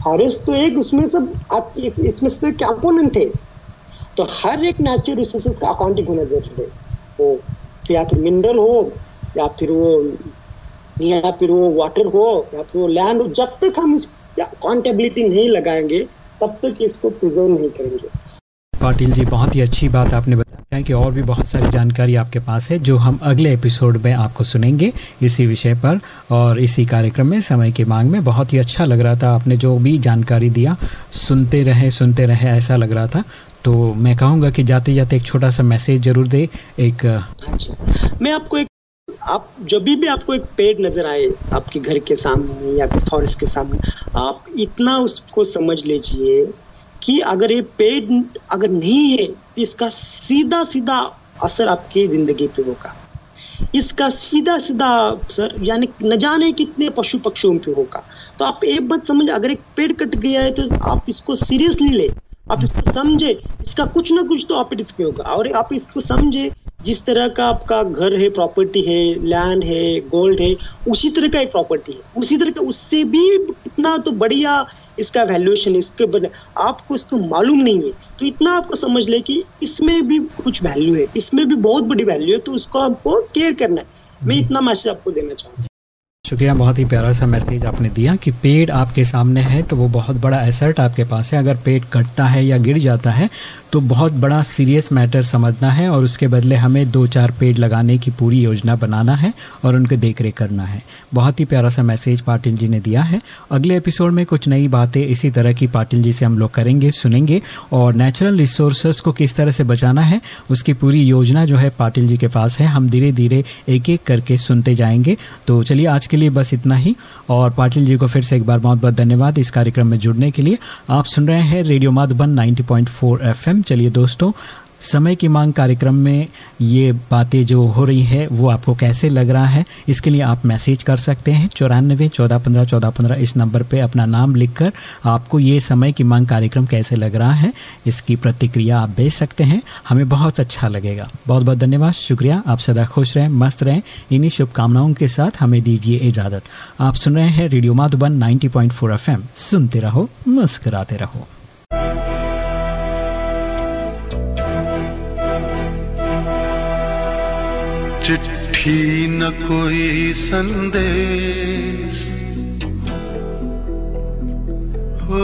फॉरेस्ट तो एक, उसमें सब इसमें से तो एक कंपोनेंट है तो हर एक नेचुरल रिसोर्सेज का अकाउंटिंग होना ज़रूरी है। वो, या फिर मिनरल हो या फिर वो या फिर वो वाटर हो या फिर वो लैंड हो जब तक हम इस अकाउंटेबिलिटी नहीं लगाएँगे तब तक इसको प्रिजर्व नहीं करेंगे। पाटिल जी बहुत ही अच्छी बात आपने बताया कि और भी बहुत सारी जानकारी आपके पास है जो हम अगले एपिसोड में आपको सुनेंगे इसी विषय पर। और इसी कार्यक्रम में समय की मांग में बहुत ही अच्छा लग रहा था आपने जो भी जानकारी दिया। सुनते रहे सुनते रहे ऐसा लग रहा था। तो मैं कहूँगा कि जाते जाते एक छोटा सा मैसेज ज़रूर दे एक अच्छा। मैं आपको एक आप जब भी आपको एक पेड़ नज़र आए आपके घर के सामने या फिर फॉरेस्ट के सामने, आप इतना उसको समझ लीजिए कि अगर ये पेड़ अगर नहीं है तो इसका सीधा सीधा असर आपकी ज़िंदगी पे होगा। इसका सीधा सीधा असर यानी न जाने कितने पशु पक्षियों पे होगा। तो आप एक बात समझ, अगर एक पेड़ कट गया है तो आप इसको सीरियसली ले। आप इसको समझे इसका कुछ ना कुछ तो आप इसमें होगा। और आप इसको समझे जिस तरह का आपका घर है प्रॉपर्टी है लैंड है गोल्ड है उसी तरह का एक प्रॉपर्टी है। उसी तरह का उससे भी इतना तो बढ़िया इसका वैल्यूएशन इसके बने। आपको इसको मालूम नहीं है तो इतना आपको समझ ले कि इसमें भी कुछ वैल्यू है इसमें भी बहुत बड़ी वैल्यू है तो उसको आपको केयर करना है। मैं इतना मैसेज आपको देना चाहूँगा। शुक्रिया, बहुत ही प्यारा सा मैसेज आपने दिया कि पेड़ आपके सामने है तो वो बहुत बड़ा एसर्ट आपके पास है। अगर पेड़ कटता है या गिर जाता है तो बहुत बड़ा सीरियस मैटर समझना है और उसके बदले हमें दो चार पेड़ लगाने की पूरी योजना बनाना है और उनके देख रेख करना है। बहुत ही प्यारा सा मैसेज पाटिल जी ने दिया है। अगले एपिसोड में कुछ नई बातें इसी तरह की पाटिल जी से हम लोग करेंगे, सुनेंगे और नेचुरल रिसोर्सेज को किस तरह से बचाना है, उसकी पूरी योजना जो है पाटिल जी के पास है। हम धीरे धीरे एक एक करके सुनते जाएँगे। तो चलिए आज के लिए बस इतना ही और पाटिल जी को फिर से एक बार बहुत बहुत धन्यवाद इस कार्यक्रम में जुड़ने के लिए। आप सुन रहे हैं रेडियो माधुबन 90.4 एफएम चलिए दोस्तों, समय की मांग कार्यक्रम में ये बातें जो हो रही है, वो आपको कैसे लग रहा है, इसके लिए आप मैसेज कर सकते हैं। चौरानबे, चौदह पंद्रह चौदह पंद्रह इस नंबर पे अपना नाम लिखकर आपको ये समय की मांग कार्यक्रम कैसे लग रहा है, इसकी प्रतिक्रिया आप भेज सकते हैं। हमें बहुत अच्छा लगेगा। बहुत बहुत धन्यवाद, शुक्रिया। आप सदा खुश रहें, मस्त रहें। इन्हीं शुभकामनाओं के साथ हमें दीजिए इजाज़त। आप सुन रहे हैं रेडियो माधुबन 90.4 एफएम। सुनते रहो, मुस्कुराते रहो। चिट्ठी न कोई संदेश। हो,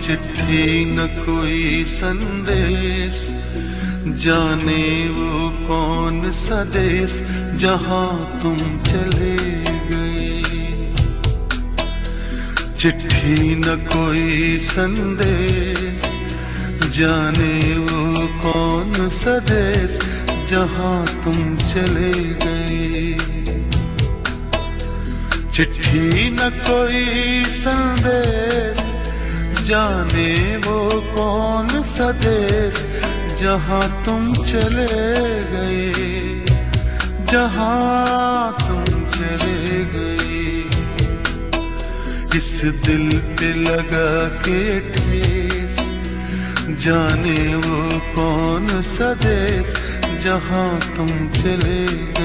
चिट्ठी न कोई संदेश। जाने वो कौन सा देश जहाँ तुम चले गए। चिट्ठी न कोई संदेश। जाने वो कौन सा देश जहाँ तुम चले गए। चिट्ठी न कोई संदेश, जाने वो कौन सा देश जहाँ तुम चले गए। जहाँ तुम चले गए। इस दिल पे लगा के ठेस, जाने वो कौन सा देश जहाँ तुम चले।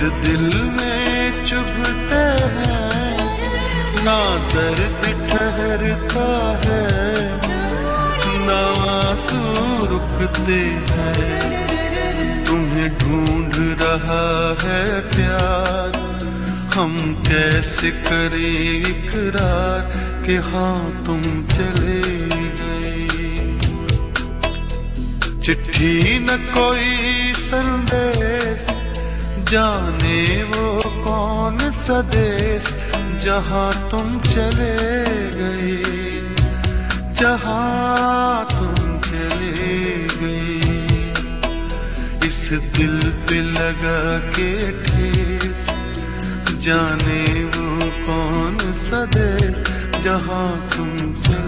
दिल में चुभते हैं। ना दर्द ठहरता है, ना आँसू रुकते हैं। तुम्हें ढूंढ रहा है प्यार, हम कैसे करें इकरार कि हाँ तुम चले गए। चिट्ठी न कोई संदेश जाने वो कौन सा देश जहाँ तुम चले गए? जहाँ तुम चले गए? इस दिल पे लगा के ठेस। जाने वो कौन सा देश जहाँ तुम चले